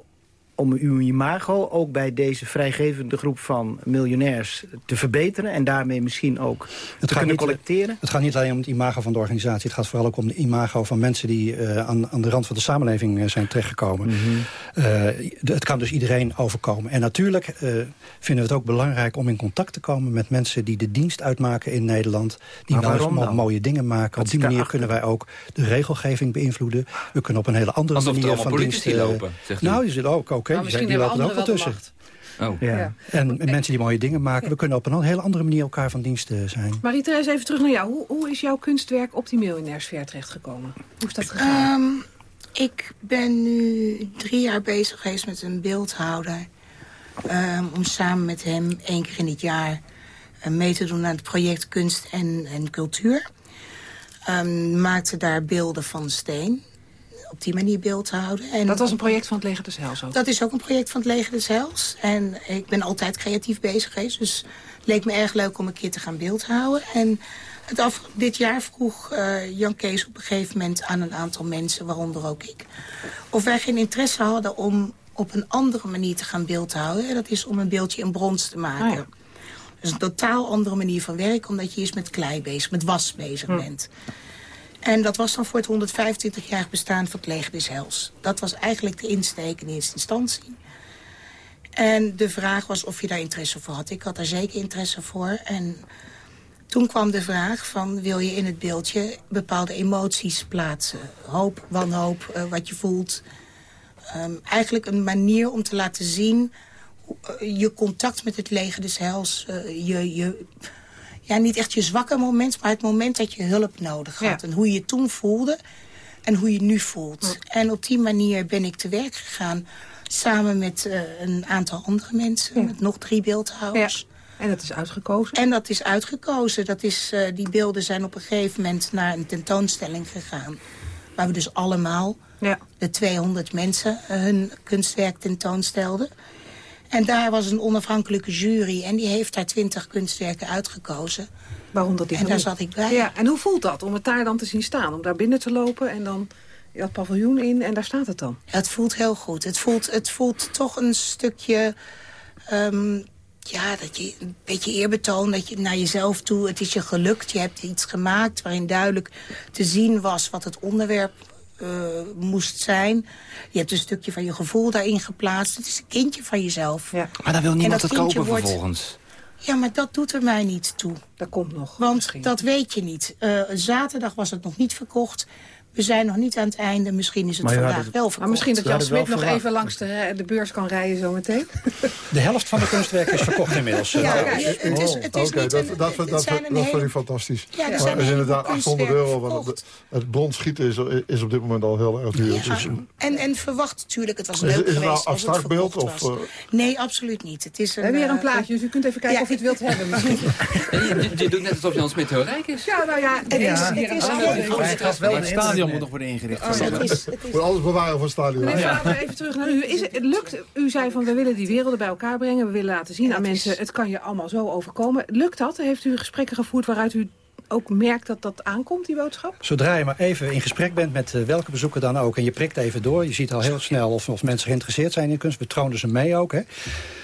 om uw imago ook bij deze vrijgevende groep van miljonairs te verbeteren... en daarmee misschien ook het te kunnen collecteren? Het gaat niet alleen om het imago van de organisatie. Het gaat vooral ook om de imago van mensen die uh, aan, aan de rand van de samenleving uh, zijn terechtgekomen. Mm -hmm. uh, het kan dus iedereen overkomen. En natuurlijk vinden we het ook belangrijk om in contact te komen... met mensen die de dienst uitmaken in Nederland. Die nou mooie dingen maken. Wat op die manier kunnen wij ook de regelgeving beïnvloeden. We kunnen op een hele andere Alsof manier van dienst... lopen, nou, die ook, ook Okay, misschien die hebben lopen er ook wel tussen. Oh. Ja. ja. En, en mensen die mooie dingen maken. We kunnen op een hele andere manier elkaar van dienst zijn. Marie-Thérèse, even terug naar jou. Hoe, hoe is jouw kunstwerk op die miljonairsfeer terechtgekomen? Hoe is dat gegaan? Um, ik ben nu drie jaar bezig geweest met een beeldhouder. Um, om samen met hem één keer in het jaar uh, mee te doen aan het project Kunst en, en Cultuur. Um, maakte daar beelden van steen op die manier beeld te houden. En dat was een project van het Leger des Heils ook? Dat is ook een project van het Leger des Heils. En ik ben altijd creatief bezig geweest. Dus het leek me erg leuk om een keer te gaan beeldhouden. En het af, dit jaar vroeg uh, Jan Kees op een gegeven moment aan een aantal mensen, waaronder ook ik... of wij geen interesse hadden om op een andere manier te gaan beeldhouden. En dat is om een beeldje in brons te maken. Oh ja. Dus een totaal andere manier van werken, omdat je eerst met klei bezig, met was bezig hm. En dat was dan voor het 125 jaar bestaan van het leger des Hels. Dat was eigenlijk de insteek in eerste instantie. En de vraag was of je daar interesse voor had. Ik had daar zeker interesse voor. En toen kwam de vraag van wil je in het beeldje bepaalde emoties plaatsen. Hoop, wanhoop, uh, wat je voelt. Um, eigenlijk een manier om te laten zien uh, je contact met het leger des Hels. Uh, je... je ja, niet echt je zwakke moment, maar het moment dat je hulp nodig had. Ja. En hoe je je toen voelde en hoe je nu voelt. Ja. En op die manier ben ik te werk gegaan. Samen met uh, een aantal andere mensen, ja. met nog drie beeldhouwers. En dat is uitgekozen? En dat is uitgekozen. Dat is, uh, die beelden zijn op een gegeven moment naar een tentoonstelling gegaan. Waar we dus allemaal, de 200 mensen, uh, hun kunstwerk tentoonstelden. En daar was een onafhankelijke jury en die heeft daar twintig kunstwerken uitgekozen. Waaronder die En daar zat ik bij. Ja, en hoe voelt dat om het daar dan te zien staan? Om daar binnen te lopen en dan dat paviljoen in en daar staat het dan? Het voelt heel goed. Het voelt, het voelt toch een stukje... Um, ja, dat je een beetje eerbetoon dat je naar jezelf toe... het is je gelukt, je hebt iets gemaakt waarin duidelijk te zien was... wat het onderwerp uh, moest zijn. Je hebt een stukje van je gevoel daarin geplaatst. Het is een kindje van jezelf. Ja. Maar dan wil niemand het kopen wordt... vervolgens. Ja, maar dat doet er mij niet toe. Dat komt nog. Want misschien. dat weet je niet. Uh, zaterdag was het nog niet verkocht. We zijn nog niet aan het einde. Misschien is het maar vandaag het, wel verkocht. Maar misschien dat Jan Smit nog even langs de, de beurs kan rijden zometeen. De helft van de kunstwerken is verkocht inmiddels. Ja, ja, het is, het is oh, niet een, dat, dat, dat, dat, dat vind ik fantastisch. Ja, maar het is inderdaad 800 euro. Want het, het schieten is, is op dit moment al heel erg duur. Ja, dus, en, en verwacht natuurlijk, het was leuk is, is geweest het nou een abstract beeld? Of, uh, nee, absoluut niet. Het is een, We hebben hier een plaatje, dus u kunt even kijken of u het wilt hebben. je, je doet net alsof Jan Smit heel rijk is. Ja, nou ja. Het stadion moet nog worden ingericht. Oh, het is, het is... Moet alles bewaren voor het stadion. Even terug naar u. Is het, het lukt, u zei van we willen die werelden bij elkaar brengen. We willen laten zien ja, aan mensen, is... het kan je allemaal zo overkomen. Lukt dat? Heeft u gesprekken gevoerd waaruit u ook merkt dat dat aankomt, die boodschap? Zodra je maar even in gesprek bent met uh, welke bezoeker dan ook... en je prikt even door, je ziet al heel snel of, of mensen geïnteresseerd zijn in kunst. We tronen ze mee ook, hè.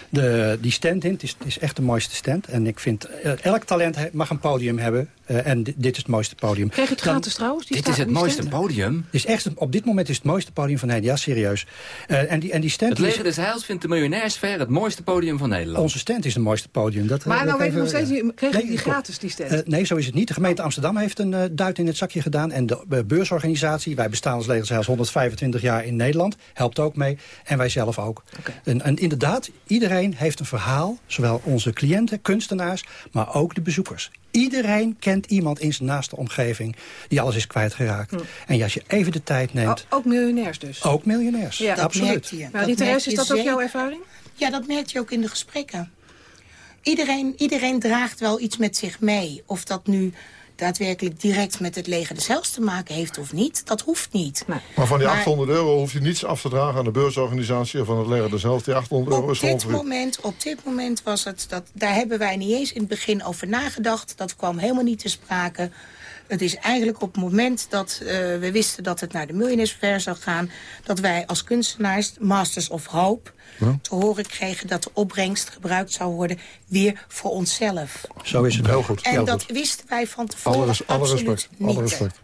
De, die stand in, het is, het is echt de mooiste stand. En ik vind, uh, elk talent mag een podium hebben. Uh, en dit is het mooiste podium. Krijg je het gratis trouwens? Die dit is het mooiste stand? podium? Is echt, op dit moment is het mooiste podium van Nederland. Ja, serieus. Uh, en, die, en die stand het leger des Heils vindt de miljonairsfeer het mooiste podium van Nederland. Onze stand is het mooiste podium. Dat, maar nou weet ik nog steeds, kreeg nee, die gratis die stand? nee, zo is het niet. De gemeente Amsterdam heeft een duit in het zakje gedaan. En de beursorganisatie, wij bestaan als leger des Heils 125 jaar in Nederland. Helpt ook mee. En wij zelf ook. Okay. En, en inderdaad, iedereen Iedereen heeft een verhaal, zowel onze cliënten, kunstenaars, maar ook de bezoekers. Iedereen kent iemand in zijn naaste omgeving die alles is kwijtgeraakt. En als je even de tijd neemt... O- ook miljonairs dus? Ook miljonairs, Ja. Dat absoluut. merkt je. Maar Dat Rita is dat ook jouw ervaring? Ja, dat merk je ook in de gesprekken. Iedereen, iedereen draagt wel iets met zich mee. Of dat nu daadwerkelijk direct met het leger Heils te maken heeft of niet, dat hoeft niet. Maar van die Maar 800 euro hoef je niets af te dragen aan de beursorganisatie van het leger dezelfde. Die 800 euro Op is dit, moment, op dit moment was het, dat, daar hebben wij niet eens in het begin over nagedacht. Dat kwam helemaal niet te sprake. Het is eigenlijk op het moment dat eh, we wisten dat het naar de miljonairsver zou gaan... dat wij als kunstenaars, Masters of Hope, te horen kregen... dat de opbrengst gebruikt zou worden weer voor onszelf. Zo is het Heel goed. En Heel dat goed. wisten wij van tevoren Alle res- alle absoluut respect, niet. alle respect.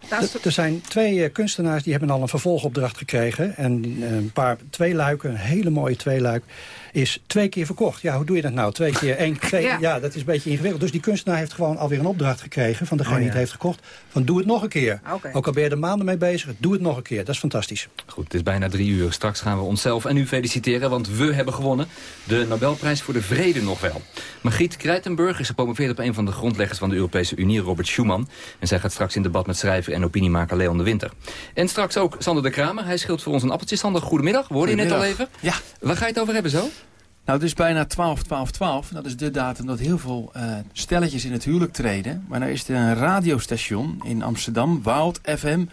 Er- zijn twee eh, kunstenaars die hebben al een vervolgopdracht gekregen. En eh, een paar tweeluiken, een hele mooie tweeluik, is twee keer verkocht. Ja, hoe doe je dat nou? Twee keer één, twee, Ja. ja. dat is een beetje ingewikkeld. Dus die kunstenaar heeft gewoon alweer een opdracht gekregen van degene Oh, ja. die het heeft gekocht. Van doe het nog een keer. Oké. Ook al ben je er maanden mee bezig, doe het nog een keer. Dat is fantastisch. Goed, het is bijna drie uur. Straks gaan we onszelf en u feliciteren, want we hebben gewonnen. De Nobelprijs voor de Vrede nog wel. Margriet Kruitenburg is gepromoveerd op een van de grondleggers van de Europese Unie, Robert Schuman. En zij gaat straks in debat met schrijver en opiniemaker Leon de Winter. En straks ook Sander de Kramer. Hij scheelt voor ons een appeltje. Sander, goedemiddag. We hoorden je net al even. Ja. Waar ga je het over hebben zo? Nou, het is bijna 12, 12, 12. Dat is de datum dat heel veel eh, stelletjes in het huwelijk treden. Maar nou is er een radiostation in Amsterdam, Wild FM.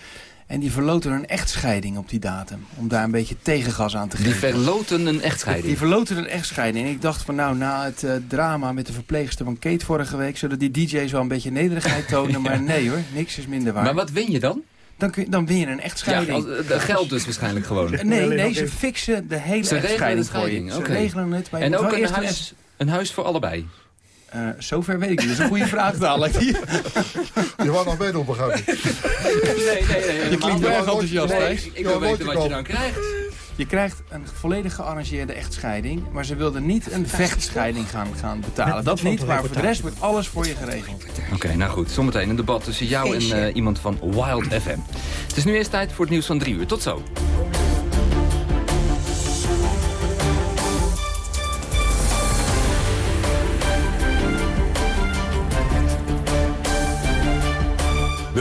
En die verloten een echtscheiding op die datum. Om daar een beetje tegengas aan te Die geven. verloten een echtscheiding. Die verloten een echtscheiding. En ik dacht van nou, na het eh, drama met de verpleegster van Kate vorige week... zullen die DJ's wel een beetje nederigheid tonen. Maar nee hoor, niks is minder waar. Maar wat win je dan? Dan, kun je, dan win je een Ja, echtscheiding. als- eh, geld dus waarschijnlijk gewoon. Nee, nee, ze fixen de hele Ze regelen echtscheiding de voor je. scheiding, Ze oké. regelen het, maar je En ook een huis, een huis voor allebei. Eh, zover weet ik niet. Dat is een goede vraag dadelijk. Je wou nog meedoen, begrijp ik. Nee, nee, nee. Je klinkt erg enthousiast, Nee, Thijs. ik- ik wil weten wat je dan krijgt. Je krijgt een volledig gearrangeerde echtscheiding. Maar ze wilden niet een vechtscheiding gaan, gaan betalen. Met- Dat niet, maar voor de rest wordt alles voor je geregeld. Oké, nou goed. Zometeen een debat tussen jou en eh, iemand van Wild FM. Het is nu eerst tijd voor het nieuws van drie uur. Tot zo.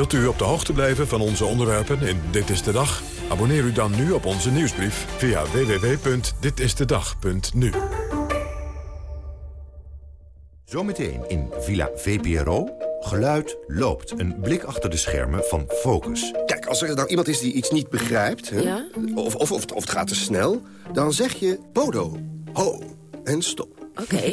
Wilt u op de hoogte blijven van onze onderwerpen in Dit is de Dag? Abonneer u dan nu op onze nieuwsbrief via www.ditistedag.nu. Zometeen in Villa VPRO. Geluid loopt. Een blik achter de schermen van Focus. Kijk, als er nou iemand is die iets niet begrijpt... Hè, Ja? of, of, of, of het gaat te snel... dan zeg je Bodo, ho en stop. Oké.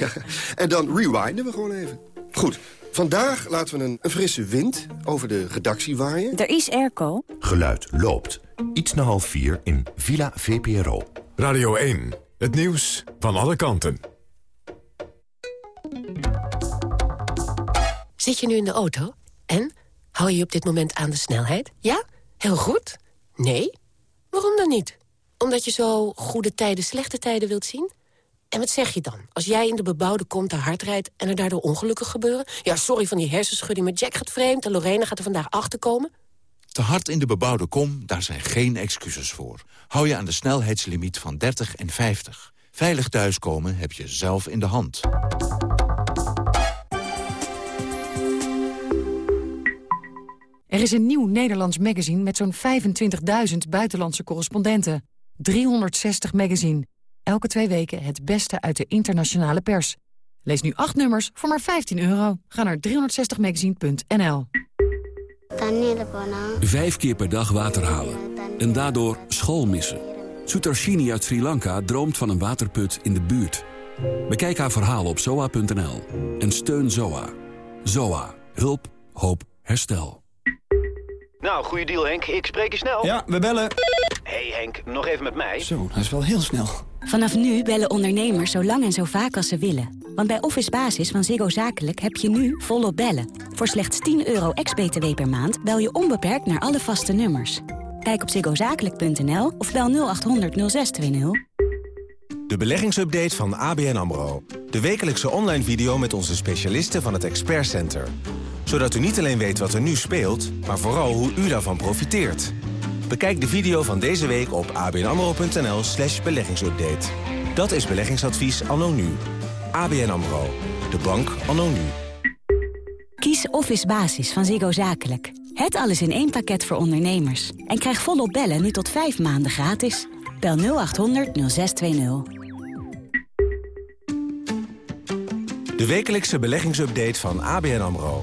Ja, en dan rewinden we gewoon even. Goed, vandaag laten we een, een frisse wind over de redactie waaien. Er is airco. Geluid loopt. Iets na half vier in Villa VPRO. Radio 1, het nieuws van alle kanten. Zit je nu in de auto? En? Hou je op dit moment aan de snelheid? Ja? Heel goed? Nee? Waarom dan niet? Omdat je zo goede tijden, slechte tijden wilt zien? En wat zeg je dan? Als jij in de bebouwde kom te hard rijdt en er daardoor ongelukken gebeuren? Ja, sorry van die hersenschudding, maar Jack gaat vreemd en Lorena gaat er vandaag achter komen. Te hard in de bebouwde kom, daar zijn geen excuses voor. Hou je aan de snelheidslimiet van 30 en 50. Veilig thuiskomen heb je zelf in de hand. Er is een nieuw Nederlands magazine met zo'n 25.000 buitenlandse correspondenten. 360 magazine. Elke twee weken het beste uit de internationale pers. Lees nu acht nummers voor maar 15 euro. Ga naar 360magazine.nl Vijf keer per dag water halen. En daardoor school missen. Sutarshini uit Sri Lanka droomt van een waterput in de buurt. Bekijk haar verhaal op zoa.nl. En steun Zoa. Zoa. Hulp. Hoop. Herstel. Nou, goede deal Henk. Ik spreek je snel. Ja, we bellen. hey Henk, nog even met mij. Zo, dat is wel heel snel. Vanaf nu bellen ondernemers zo lang en zo vaak als ze willen. Want bij Office Basis van Ziggo Zakelijk heb je nu volop bellen. Voor slechts 10 euro ex-BTW per maand bel je onbeperkt naar alle vaste nummers. Kijk op ziggozakelijk.nl of bel 0800 0620. De beleggingsupdate van ABN AMRO. De wekelijkse online video met onze specialisten van het Expert Center. Zodat u niet alleen weet wat er nu speelt, maar vooral hoe u daarvan profiteert. Bekijk de video van deze week op abnamro.nl slash beleggingsupdate. Dat is beleggingsadvies anno nu. ABN AMRO. De bank anno nu. Kies Office Basis van Ziggo Zakelijk. Het alles in één pakket voor ondernemers. En krijg volop bellen nu tot vijf maanden gratis. Bel 0800 0620. De wekelijkse beleggingsupdate van ABN AMRO.